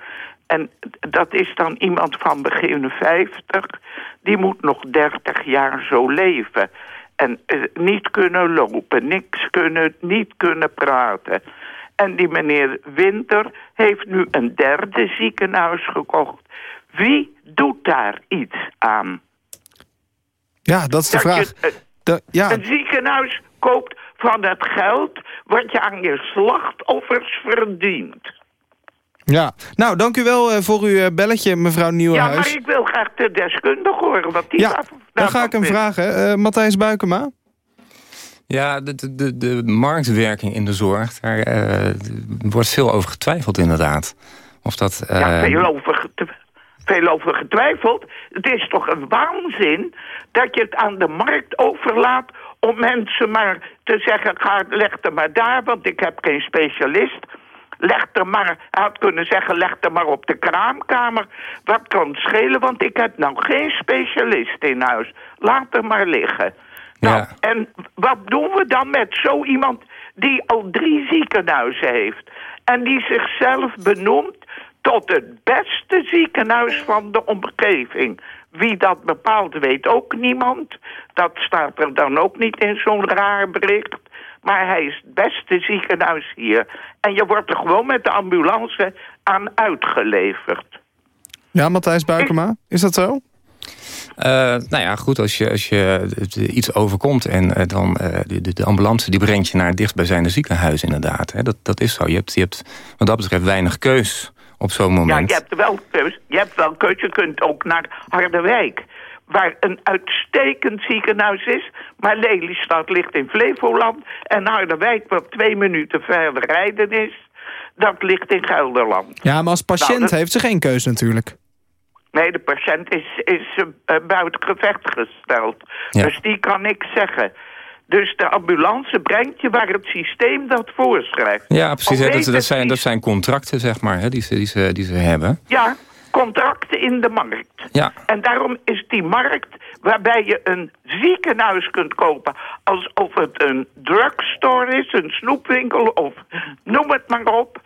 En dat is dan iemand van begin 50, die moet nog 30 jaar zo leven. En eh, niet kunnen lopen, niks kunnen, niet kunnen praten. En die meneer Winter heeft nu een derde ziekenhuis gekocht. Wie doet daar iets aan? Ja, dat is de Dat vraag. De- ja, Een ziekenhuis koopt van het geld wat je aan je slachtoffers verdient. ja. Nou, dank u wel eh, voor uw eh, belletje, mevrouw Ja, Nieuwenhuis. maar ik wil graag de deskundige horen wat die Ja, Dan ga ik hem vindt. vragen. Eh, Matthijs Buikema? Ja, de, de, de, marktwerking in de zorg, daar eh, wordt veel over getwijfeld inderdaad. Of dat, eh, Ja, veel over, veel over getwijfeld. Het is toch een waanzin dat je het aan de markt overlaat... om mensen maar te zeggen, ga, leg er maar daar, want ik heb geen specialist. Leg er maar, hij had kunnen zeggen, leg er maar op de kraamkamer. Wat kan het schelen, want ik heb nou geen specialist in huis. Laat er maar liggen. Nou, en wat doen we dan met zo iemand die al drie ziekenhuizen heeft... en die zichzelf benoemt tot het beste ziekenhuis van de omgeving. Wie dat bepaalt, weet ook niemand. Dat staat er dan ook niet in zo'n raar bericht. Maar hij is het beste ziekenhuis hier. En je wordt er gewoon met de ambulance aan uitgeleverd. Ja, Matthijs Buikema, is dat zo? Eh, nou ja, goed, als je, als je iets overkomt en eh, dan eh, de, de, de ambulance die brengt je naar het dichtstbijzijnde ziekenhuis inderdaad. Hè. Dat, dat is zo. Je hebt, je hebt wat dat betreft weinig keus op zo'n Ja, moment. je hebt wel keus. Je hebt wel keus. Je kunt ook naar Harderwijk. Waar een uitstekend ziekenhuis is. Maar Lelystad ligt in Flevoland. En Harderwijk, wat twee minuten verder rijden is... dat ligt in Gelderland. Ja, maar als patiënt Nou, dat- heeft ze geen keus natuurlijk. Nee, de patiënt is, is eh, buiten gevecht gesteld. Ja. Dus die kan niks zeggen. Dus de ambulance brengt je waar het systeem dat voorschrijft. Ja, precies. Hè. Dat, zijn, dat zijn contracten, zeg maar, hè, die, ze, die, ze, die ze hebben. Ja, contracten in de markt. Ja. En daarom is die markt waarbij je een ziekenhuis kunt kopen... alsof het een drugstore is, een snoepwinkel of noem het maar op.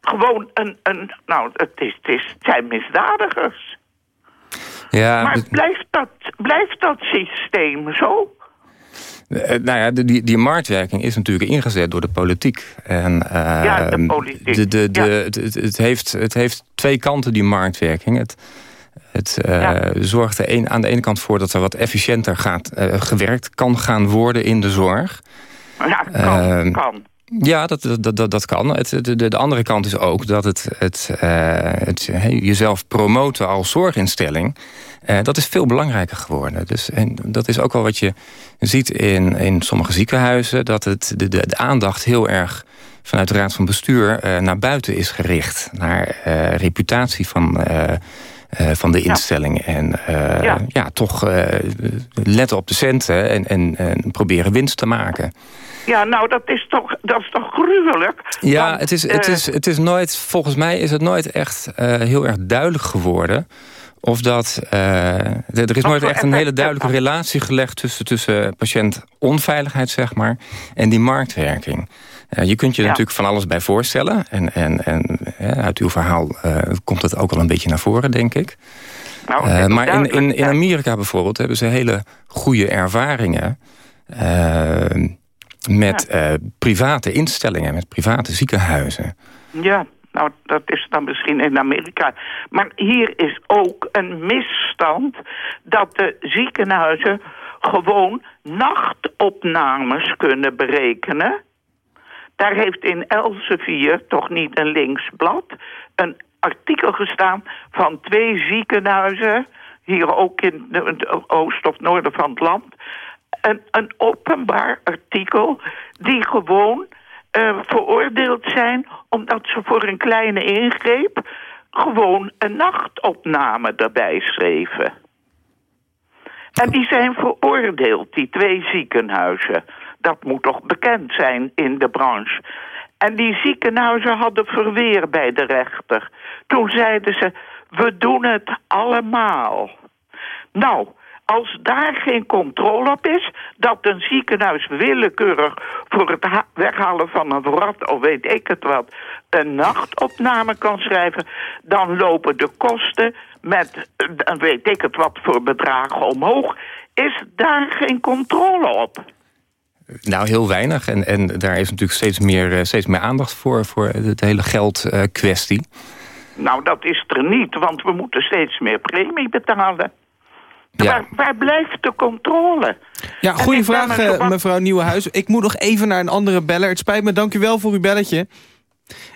Gewoon een... een nou, het, is, het, is, het zijn misdadigers. Ja, maar blijft dat, blijft dat systeem zo? Eh, nou ja, die, die marktwerking is natuurlijk ingezet door de politiek. En, eh, Ja, de politiek, de- de- de- het, het, het heeft, het heeft twee kanten, die marktwerking. Het, het eh, zorgt er een, aan de ene kant voor dat er wat efficiënter gaat, eh, gewerkt kan gaan worden in de zorg. Ja, kan, Ehm, kan. Ja, dat, dat, dat, dat kan. Het, de, de, de andere kant is ook dat het, het, eh, het jezelf promoten als zorginstelling... eh, dat is veel belangrijker geworden. Dus, en dat is ook wel wat je ziet in, in sommige ziekenhuizen... dat het, de, de, de aandacht heel erg vanuit de raad van bestuur eh, naar buiten is gericht. Naar reputatie van... van de instelling. En Ja. ja. toch letten op de centen en, en, en proberen winst te maken. Ja, nou, dat is toch, dat is toch gruwelijk? Ja, Want, het, is, het, eh, is, het is nooit, volgens mij is het nooit echt eh, heel erg duidelijk geworden. Of dat. eh, er is nooit echt een hele duidelijke relatie gelegd tussen, tussen patiëntonveiligheid, zeg maar, en die marktwerking. Je kunt je Ja. natuurlijk van alles bij voorstellen. En, en, en uit uw verhaal komt het ook al een beetje naar voren, denk ik. Nou, maar in, in, in. Amerika bijvoorbeeld hebben ze hele goede ervaringen. Met eh, private instellingen, met private ziekenhuizen. Ja, nou, dat is dan misschien in Amerika. Maar hier is ook een misstand dat de ziekenhuizen gewoon nachtopnames kunnen berekenen. Daar heeft in Elsevier, toch niet een linksblad, een artikel gestaan van twee ziekenhuizen, hier ook in de, de oost of noorden van het land. Een, een openbaar artikel die gewoon eh, veroordeeld zijn omdat ze voor een kleine ingreep gewoon een nachtopname erbij schreven. En die zijn veroordeeld, die twee ziekenhuizen. Dat moet toch bekend zijn in de branche. En die ziekenhuizen hadden verweer bij de rechter. Toen zeiden ze, we doen het allemaal. Nou, Als daar geen controle op is, dat een ziekenhuis willekeurig voor het ha- weghalen van een wrat of weet ik het wat, een nachtopname kan schrijven, dan lopen de kosten met, eh, dan weet ik het wat voor bedragen omhoog. Is daar geen controle op? Nou, heel weinig. En, en daar is natuurlijk steeds meer, eh, steeds meer aandacht voor, voor de hele geldkwestie. Nou, dat is er niet, want we moeten steeds meer premie betalen. Waar, waar blijft de controle? Ja, goede vraag, eh, mevrouw Nieuwenhuis. Ik moet nog even naar een andere beller. Het spijt me, dank u wel voor uw belletje.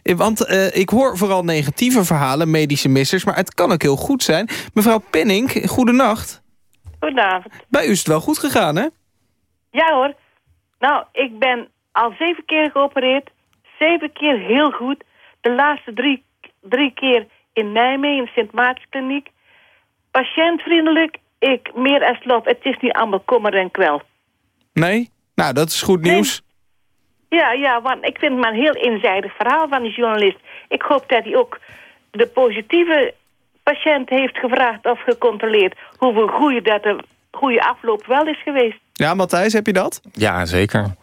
Eh, Want eh, ik hoor vooral negatieve verhalen, medische missers... maar het kan ook heel goed zijn. Mevrouw Penning, goedenacht. Goedenavond. Bij u is het wel goed gegaan, hè? Ja hoor. Nou, ik ben al zeven keer geopereerd. Zeven keer heel goed. De laatste drie, drie keer in Nijmegen, in Sint Maartenskliniek. Patiëntvriendelijk. Ik meer als lof. Het is niet allemaal kommer en kwel. Nee? Nou, dat is goed nieuws. Ja, ja, want ik vind het maar een heel eenzijdig verhaal van die journalist. Ik hoop dat hij ook de positieve patiënt heeft gevraagd of gecontroleerd... hoeveel goede, dat de goede afloop wel is geweest. Ja, Matthijs, heb je dat? Ja, zeker.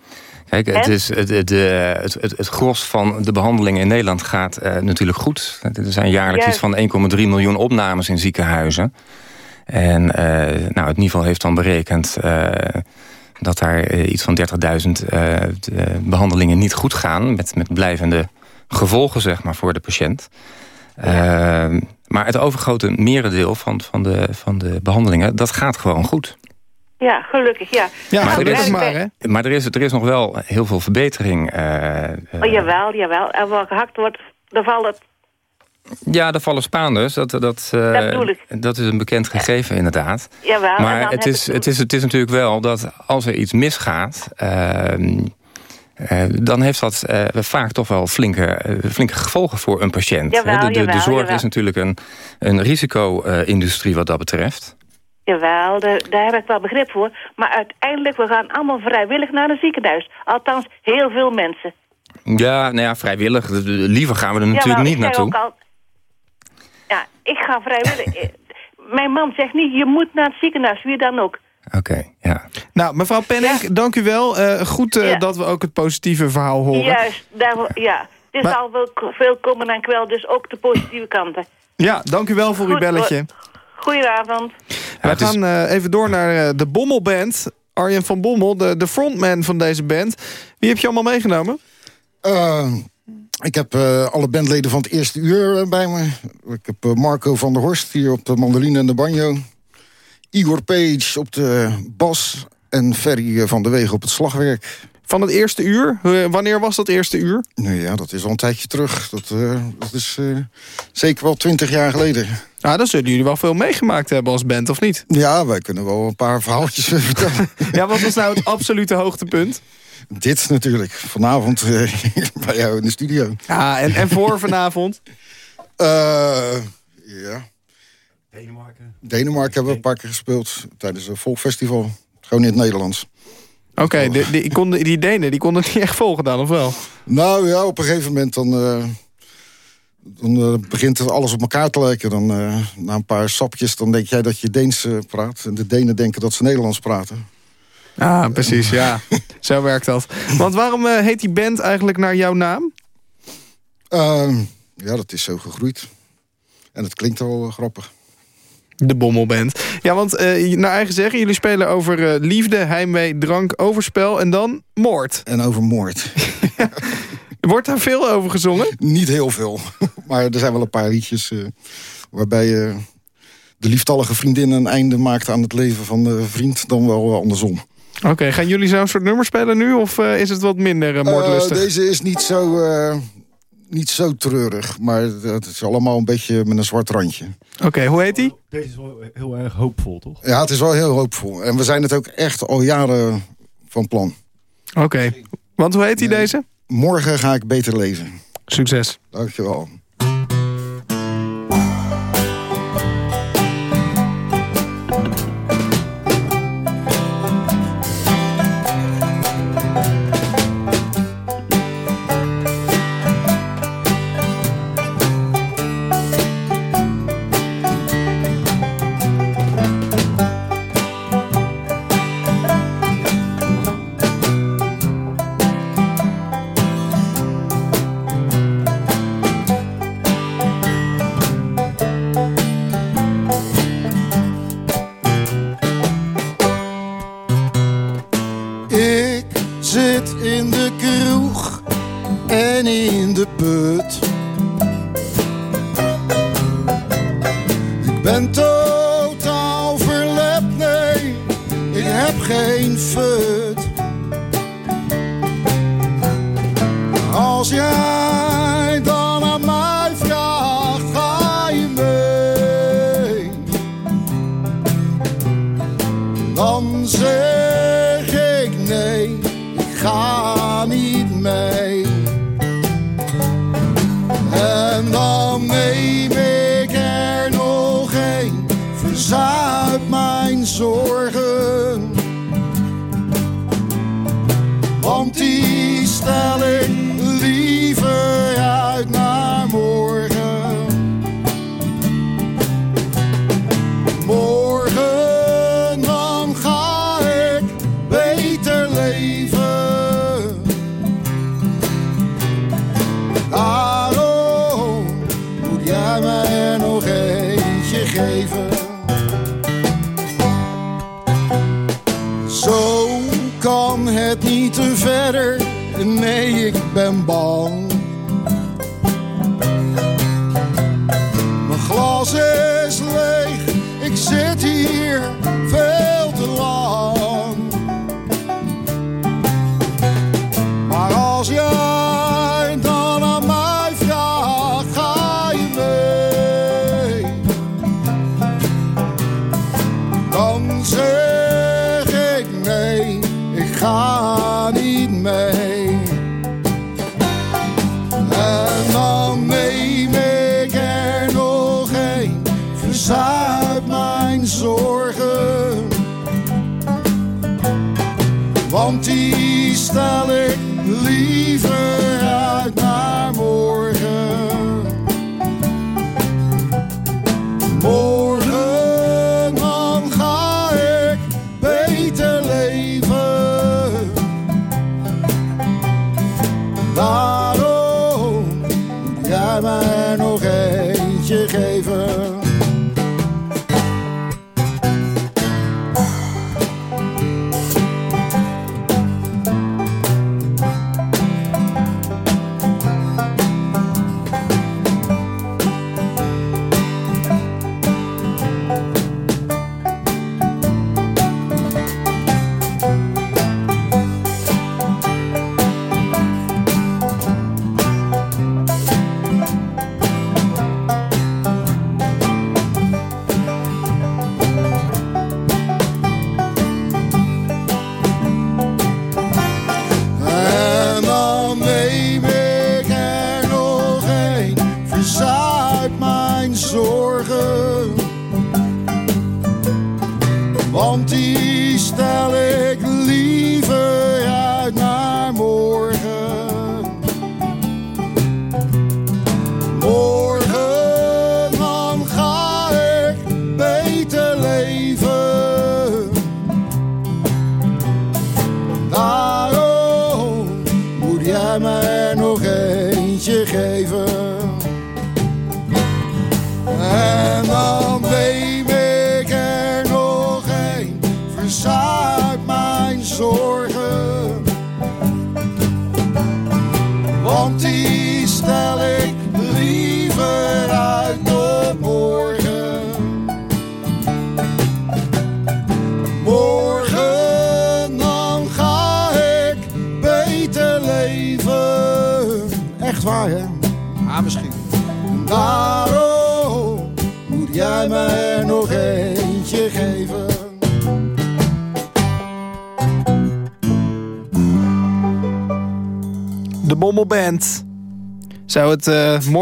Kijk, het, is, het, het, de- het, het, het gros van de behandelingen in Nederland gaat eh, natuurlijk goed. Er zijn jaarlijks iets van 1,3 miljoen opnames in ziekenhuizen. En eh, nou, het niveau heeft dan berekend eh, dat daar eh, iets van 30.000 eh, de behandelingen niet goed gaan. Met, met blijvende gevolgen zeg maar, voor de patiënt. Eh, maar het overgrote merendeel van, van, de, van de behandelingen, dat gaat gewoon goed. Ja, gelukkig, ja. maar, er is, wij- maar er is, er is nog wel heel veel verbetering. eh, eh, Oh, jawel, jawel. En waar gehakt wordt, dan valt het... ja, de vallen Spaanders, dat, dat, eh, Dat is een bekend gegeven inderdaad. Jawel, maar het is, het, is, het is natuurlijk wel dat als er iets misgaat... ehm, eh, dan heeft dat eh, vaak toch wel flinke, flinke gevolgen voor een patiënt. Jawel, de, de, zorg is natuurlijk een, een risico-industrie wat dat betreft. Jawel, daar, daar heb ik wel begrip voor. Maar uiteindelijk, we gaan allemaal vrijwillig naar een ziekenhuis. Althans, heel veel mensen. Ja, nou ja, vrijwillig. Liever gaan we er natuurlijk niet naartoe. ook al- ik ga vrijwillig... eh, Mijn man zegt niet, je moet naar het ziekenhuis, wie dan ook. Oké, ja. Nou, mevrouw Penning, dank u wel. Eh, goed eh, Ja. dat we ook het positieve verhaal horen. Juist, daarvoor, ja. Het is Maar- al wel veel kommer en kwel, dus ook de positieve kanten. Ja, dank u wel voor uw belletje. hoor. Goedenavond. We gaan eh, even door naar eh, de Bommelband. Arjen van Bommel, de, de frontman van deze band. Wie heb je allemaal meegenomen? Ik heb eh, alle bandleden van het eerste uur eh, bij me. Ik heb eh, Marco van der Horst hier op de mandoline en de banjo. Igor Page op de bas. En Ferry van de Wegen op het slagwerk. Van het eerste uur? Wanneer was dat eerste uur? Nou ja, dat is al een tijdje terug. Dat, dat is zeker wel twintig jaar geleden. Nou, dan zullen jullie wel veel meegemaakt hebben als band, of niet? Ja, wij kunnen wel een paar verhaaltjes vertellen. Ja, wat was nou het absolute hoogtepunt? Dit natuurlijk. Vanavond eh, bij jou in de studio. Ja, en, en voor vanavond? Eh, ja. Denemarken. Denemarken hebben we een paar keer gespeeld. Tijdens een volkfestival. Gewoon in het Nederlands. Oké, de, die, konden, die Denen die konden het niet echt volgen dan, of wel? Nou ja, op een gegeven moment dan, eh, dan begint het alles op elkaar te lijken. Dan, eh, na een paar sapjes dan denk jij dat je Deens praat. En de Denen denken dat ze Nederlands praten. Ah, precies, ja. Zo werkt dat. Want waarom eh, heet die band eigenlijk naar jouw naam? Ehm, ja, dat is zo gegroeid. En het klinkt wel eh, grappig. De Bommelband. Ja, want eh, naar eigen zeggen, jullie spelen over liefde, heimwee, drank, overspel en dan moord. En over moord. Wordt daar veel over gezongen? Niet heel veel. Maar er zijn wel een paar liedjes waarbij eh, de lieftallige vriendin een einde maakt aan het leven van de vriend. Dan wel andersom. Oké, gaan jullie zo'n soort nummer spelen nu? Of eh, is het wat minder eh, moordlustig? Eh, deze is niet zo, eh, niet zo treurig. Maar het is allemaal een beetje met een zwart randje. Oké, hoe heet die? Deze is wel heel erg hoopvol, toch? Ja, het is wel heel hoopvol. En we zijn het ook echt al jaren van plan. Oké, want hoe heet die deze? Morgen ga ik beter leven. Succes. Dankjewel.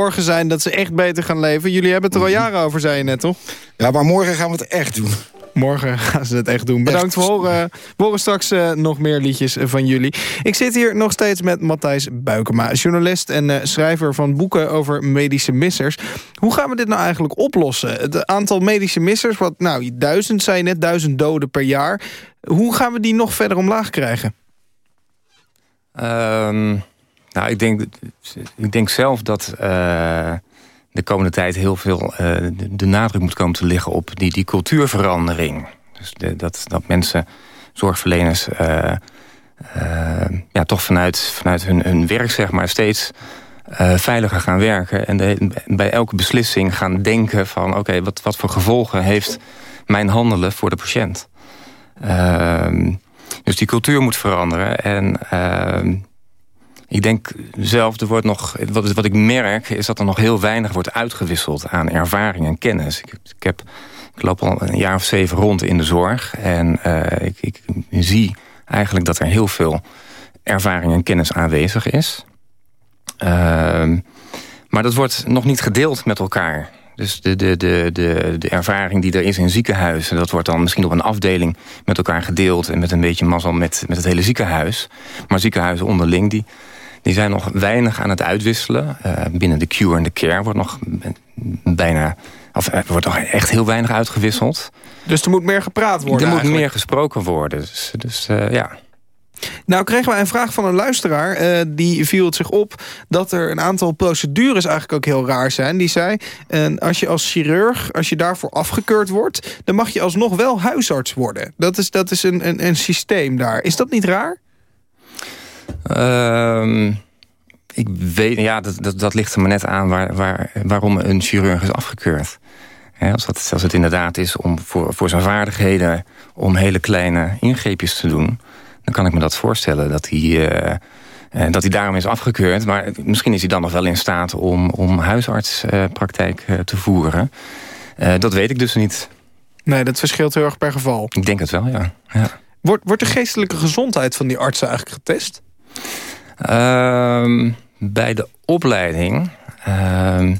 morgen zijn dat ze echt beter gaan leven. Jullie hebben het er al mhm. jaren over, zei je net, toch? Ja, maar morgen gaan we het echt doen. Morgen gaan ze het echt doen. Bedankt voor. Eh, we horen straks eh, nog meer liedjes van jullie. Ik zit hier nog steeds met Matthijs Buikema, journalist en eh, schrijver van boeken over medische missers. Hoe gaan we dit nou eigenlijk oplossen? Het aantal medische missers, wat nou, duizend zijn net, duizend doden per jaar. Hoe gaan we die nog verder omlaag krijgen? Ehm, nou, ik denk, ik denk zelf dat eh, de komende tijd heel veel eh, de nadruk moet komen te liggen op die, die cultuurverandering. Dus dat, dat mensen, zorgverleners, eh, ja, toch vanuit, vanuit hun, hun werk zeg maar, steeds veiliger gaan werken. En bij elke beslissing gaan denken van oké, wat, wat voor gevolgen heeft mijn handelen voor de patiënt? Ehm, dus die cultuur moet veranderen en ehm, ik denk zelf, er wordt nog, wat, wat ik merk... is dat er nog heel weinig wordt uitgewisseld aan ervaring en kennis. Ik, ik, heb, ik loop al een jaar of zeven rond in de zorg. En uh, ik, ik zie eigenlijk dat er heel veel ervaring en kennis aanwezig is. Ehm, maar dat wordt nog niet gedeeld met elkaar. Dus de, de, de, de, de ervaring die er is in ziekenhuizen... dat wordt dan misschien op een afdeling met elkaar gedeeld... en met een beetje mazzel met, met het hele ziekenhuis. Maar ziekenhuizen onderling, die, die zijn nog weinig aan het uitwisselen. Uh, binnen de cure en de care wordt nog bijna... Of er wordt nog echt heel weinig uitgewisseld. Dus er moet meer gepraat worden Er eigenlijk. moet meer gesproken worden. Dus, dus uh, ja... Nou kregen wij een vraag van een luisteraar. Uh, die viel het zich op dat er een aantal procedures eigenlijk ook heel raar zijn. Die zei, uh, als je als chirurg, als je daarvoor afgekeurd wordt... dan mag je alsnog wel huisarts worden. Dat is, dat is een, een, een systeem daar. Is dat niet raar? Uh, ik weet, ja, dat, dat, dat, ligt er maar net aan waar, waar, waarom een chirurg is afgekeurd. He, als, dat, als het inderdaad is om voor, voor zijn vaardigheden... om hele kleine ingreepjes te doen dan kan ik me dat voorstellen dat hij, uh, dat hij daarom is afgekeurd. Maar misschien is hij dan nog wel in staat om, om huisartspraktijk uh, te voeren. Uh, dat weet ik dus niet. Nee, dat verschilt heel erg per geval. Ik denk het wel, ja. ja. Wordt, wordt de geestelijke gezondheid van die artsen eigenlijk getest? Ehm, bij de opleiding... Ehm,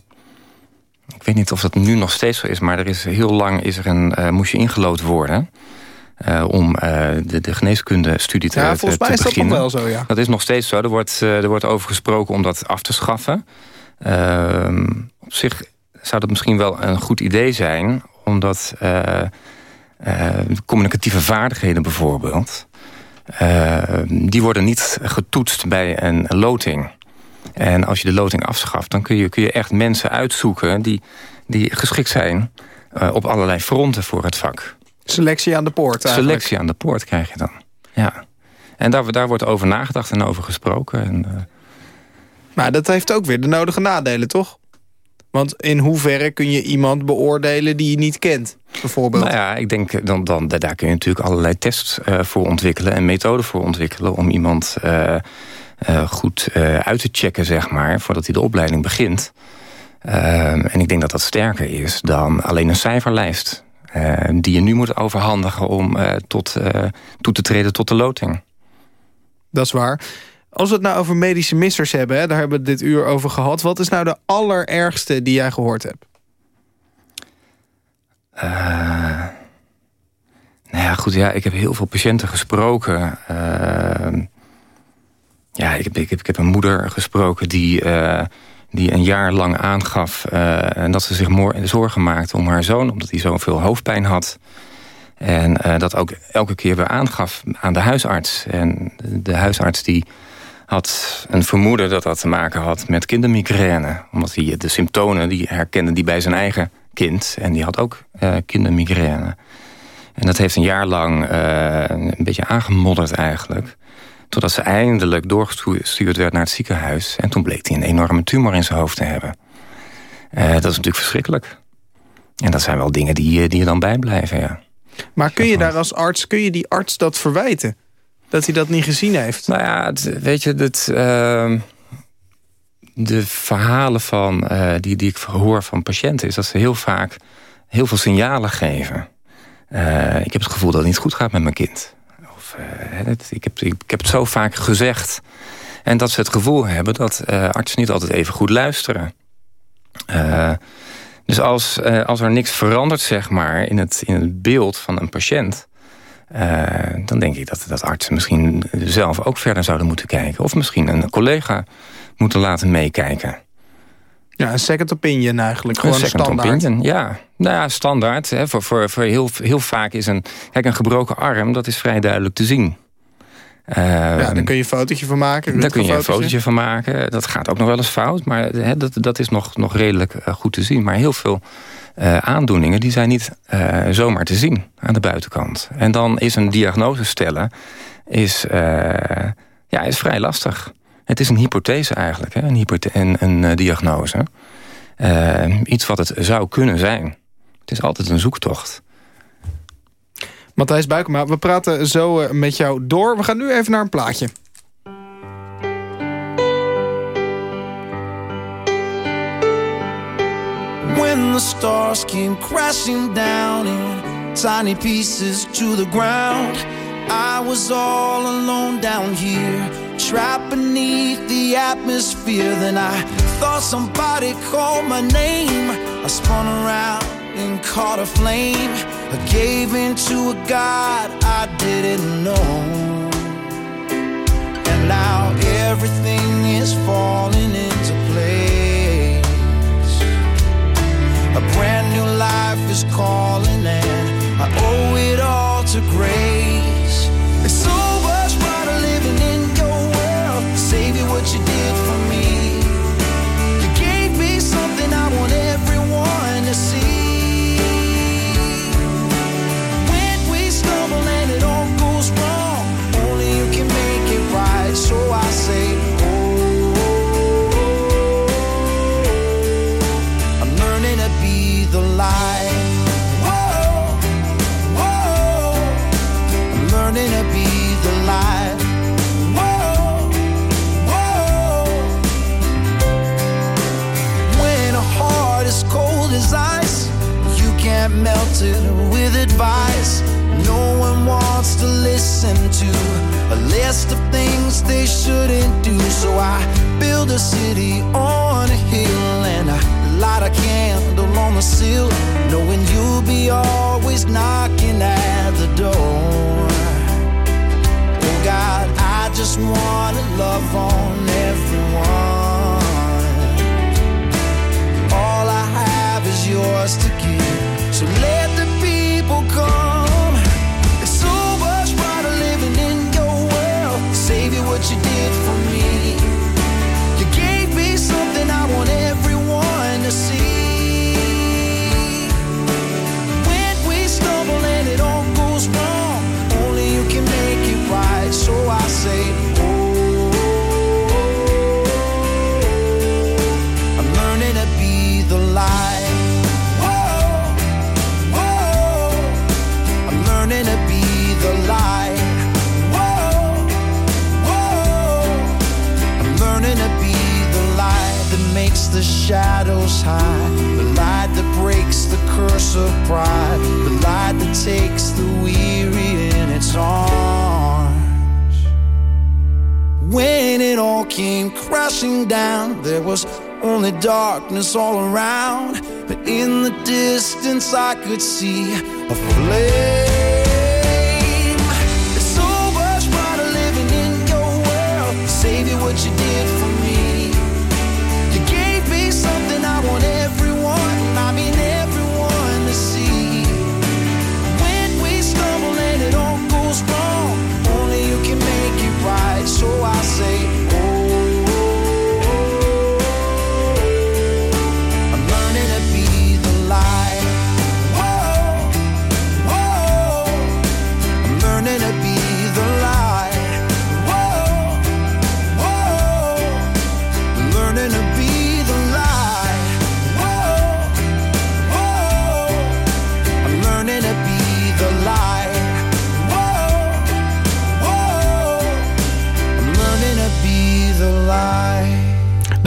ik weet niet of dat nu nog steeds zo is... maar er is heel lang is er een, moest je ingelood worden... Uh, om uh, de, de geneeskundestudie te, ja, volgens te, mij te is dat nog wel zo, ja. Dat is nog steeds zo. Er wordt, uh, er wordt over gesproken om dat af te schaffen. Ehm, op zich zou dat misschien wel een goed idee zijn... omdat communicatieve vaardigheden bijvoorbeeld... die worden niet getoetst bij een loting. En als je de loting afschaft... dan kun je, kun je echt mensen uitzoeken die, die geschikt zijn... op allerlei fronten voor het vak. Selectie aan de poort eigenlijk. Selectie aan de poort krijg je dan, ja. En daar, daar wordt over nagedacht en over gesproken. En, uh... Maar dat heeft ook weer de nodige nadelen, toch? Want in hoeverre kun je iemand beoordelen die je niet kent, bijvoorbeeld? Nou ja, ik denk, dan, dan, daar kun je natuurlijk allerlei tests uh, voor ontwikkelen... en methoden voor ontwikkelen om iemand uh, goed uit te checken, zeg maar... voordat hij de opleiding begint. en ik denk dat dat sterker is dan alleen een cijferlijst... Die je nu moet overhandigen om tot, toe te treden tot de loting. Dat is waar. Als we het nou over medische missers hebben, hè, daar hebben we dit uur over gehad. Wat is nou de allerergste die jij gehoord hebt? nou ja, goed, ja, ik heb heel veel patiënten gesproken. Ehm, ja, ik heb, ik, heb, ik heb een moeder gesproken die die een jaar lang aangaf uh, dat ze zich zorgen maakte om haar zoon... omdat hij zoveel hoofdpijn had. En uh, dat ook elke keer weer aangaf aan de huisarts. En de huisarts die had een vermoeden dat dat te maken had met kindermigraine. Omdat hij de symptomen die herkende die bij zijn eigen kind. En die had ook uh, kindermigraine. En dat heeft een jaar lang een beetje aangemodderd eigenlijk... Totdat ze eindelijk doorgestuurd werd naar het ziekenhuis. En toen bleek hij een enorme tumor in zijn hoofd te hebben. Uh, dat is natuurlijk verschrikkelijk. En dat zijn wel dingen die, die je dan bijblijven, ja. Maar kun je daar als arts, kun je die arts dat verwijten? Dat hij dat niet gezien heeft? Nou ja, weet je, uh, de verhalen van, uh, die, die ik hoor van patiënten... is dat ze heel vaak heel veel signalen geven. Uh, ik heb het gevoel dat het niet goed gaat met mijn kind. Uh, het, ik, heb, ik, ik, heb het zo vaak gezegd. En dat ze het gevoel hebben dat artsen niet altijd even goed luisteren. Dus als, als er niks verandert zeg maar, in, het, in het beeld van een patiënt... dan denk ik dat, dat artsen misschien zelf ook verder zouden moeten kijken. Of misschien een collega moeten laten meekijken. Ja, een second opinion eigenlijk. Gewoon een second standaard. opinion, ja. Nou ja, standaard. Hè. Voor, voor, voor heel, heel vaak is een... Kijk, een gebroken arm, dat is vrij duidelijk te zien. Ja, daar kun je een fotootje van maken. Daar kun je een fotootje van maken. Dat gaat ook nog wel eens fout, maar hè, dat, dat is nog, nog redelijk uh, goed te zien. Maar heel veel uh, aandoeningen die zijn niet uh, zomaar te zien aan de buitenkant. En dan is een diagnose stellen is, ja, is vrij lastig. Het is een hypothese eigenlijk, hè? een, hypothe een, een diagnose. iets wat het zou kunnen zijn. Het is altijd een zoektocht. Matthijs Buikema, we praten zo met jou door. We gaan nu even naar een plaatje. When the stars came crashing down in tiny pieces to the ground I was all alone down here Trapped beneath the atmosphere Then I thought somebody called my name I spun around and caught a flame. I gave in to a God I didn't know. And now everything is falling into place. A brand new life is calling listen to a list of things they shouldn't do. So I build a city on a hill and I light a candle on the sill, knowing you'll be always knocking at the door. Oh God, I just wanna love on everyone. All I have is yours to give. So let Tennessee. Shadows hide, the light that breaks the curse of pride, the light that takes the weary in its arms. When it all came crashing down, there was only darkness all around, but in the distance I could see a flame.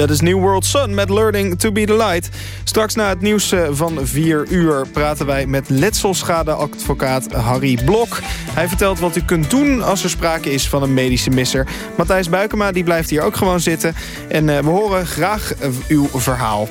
Dat is New World Sun met Learning to be the Light. Straks na het nieuws eh, van 4 uur praten wij met letselschadeadvocaat Harry Blok. Hij vertelt wat u kunt doen als er sprake is van een medische misser. Matthijs Buikema die blijft hier ook gewoon zitten. En uh, we horen graag uh, uw verhaal.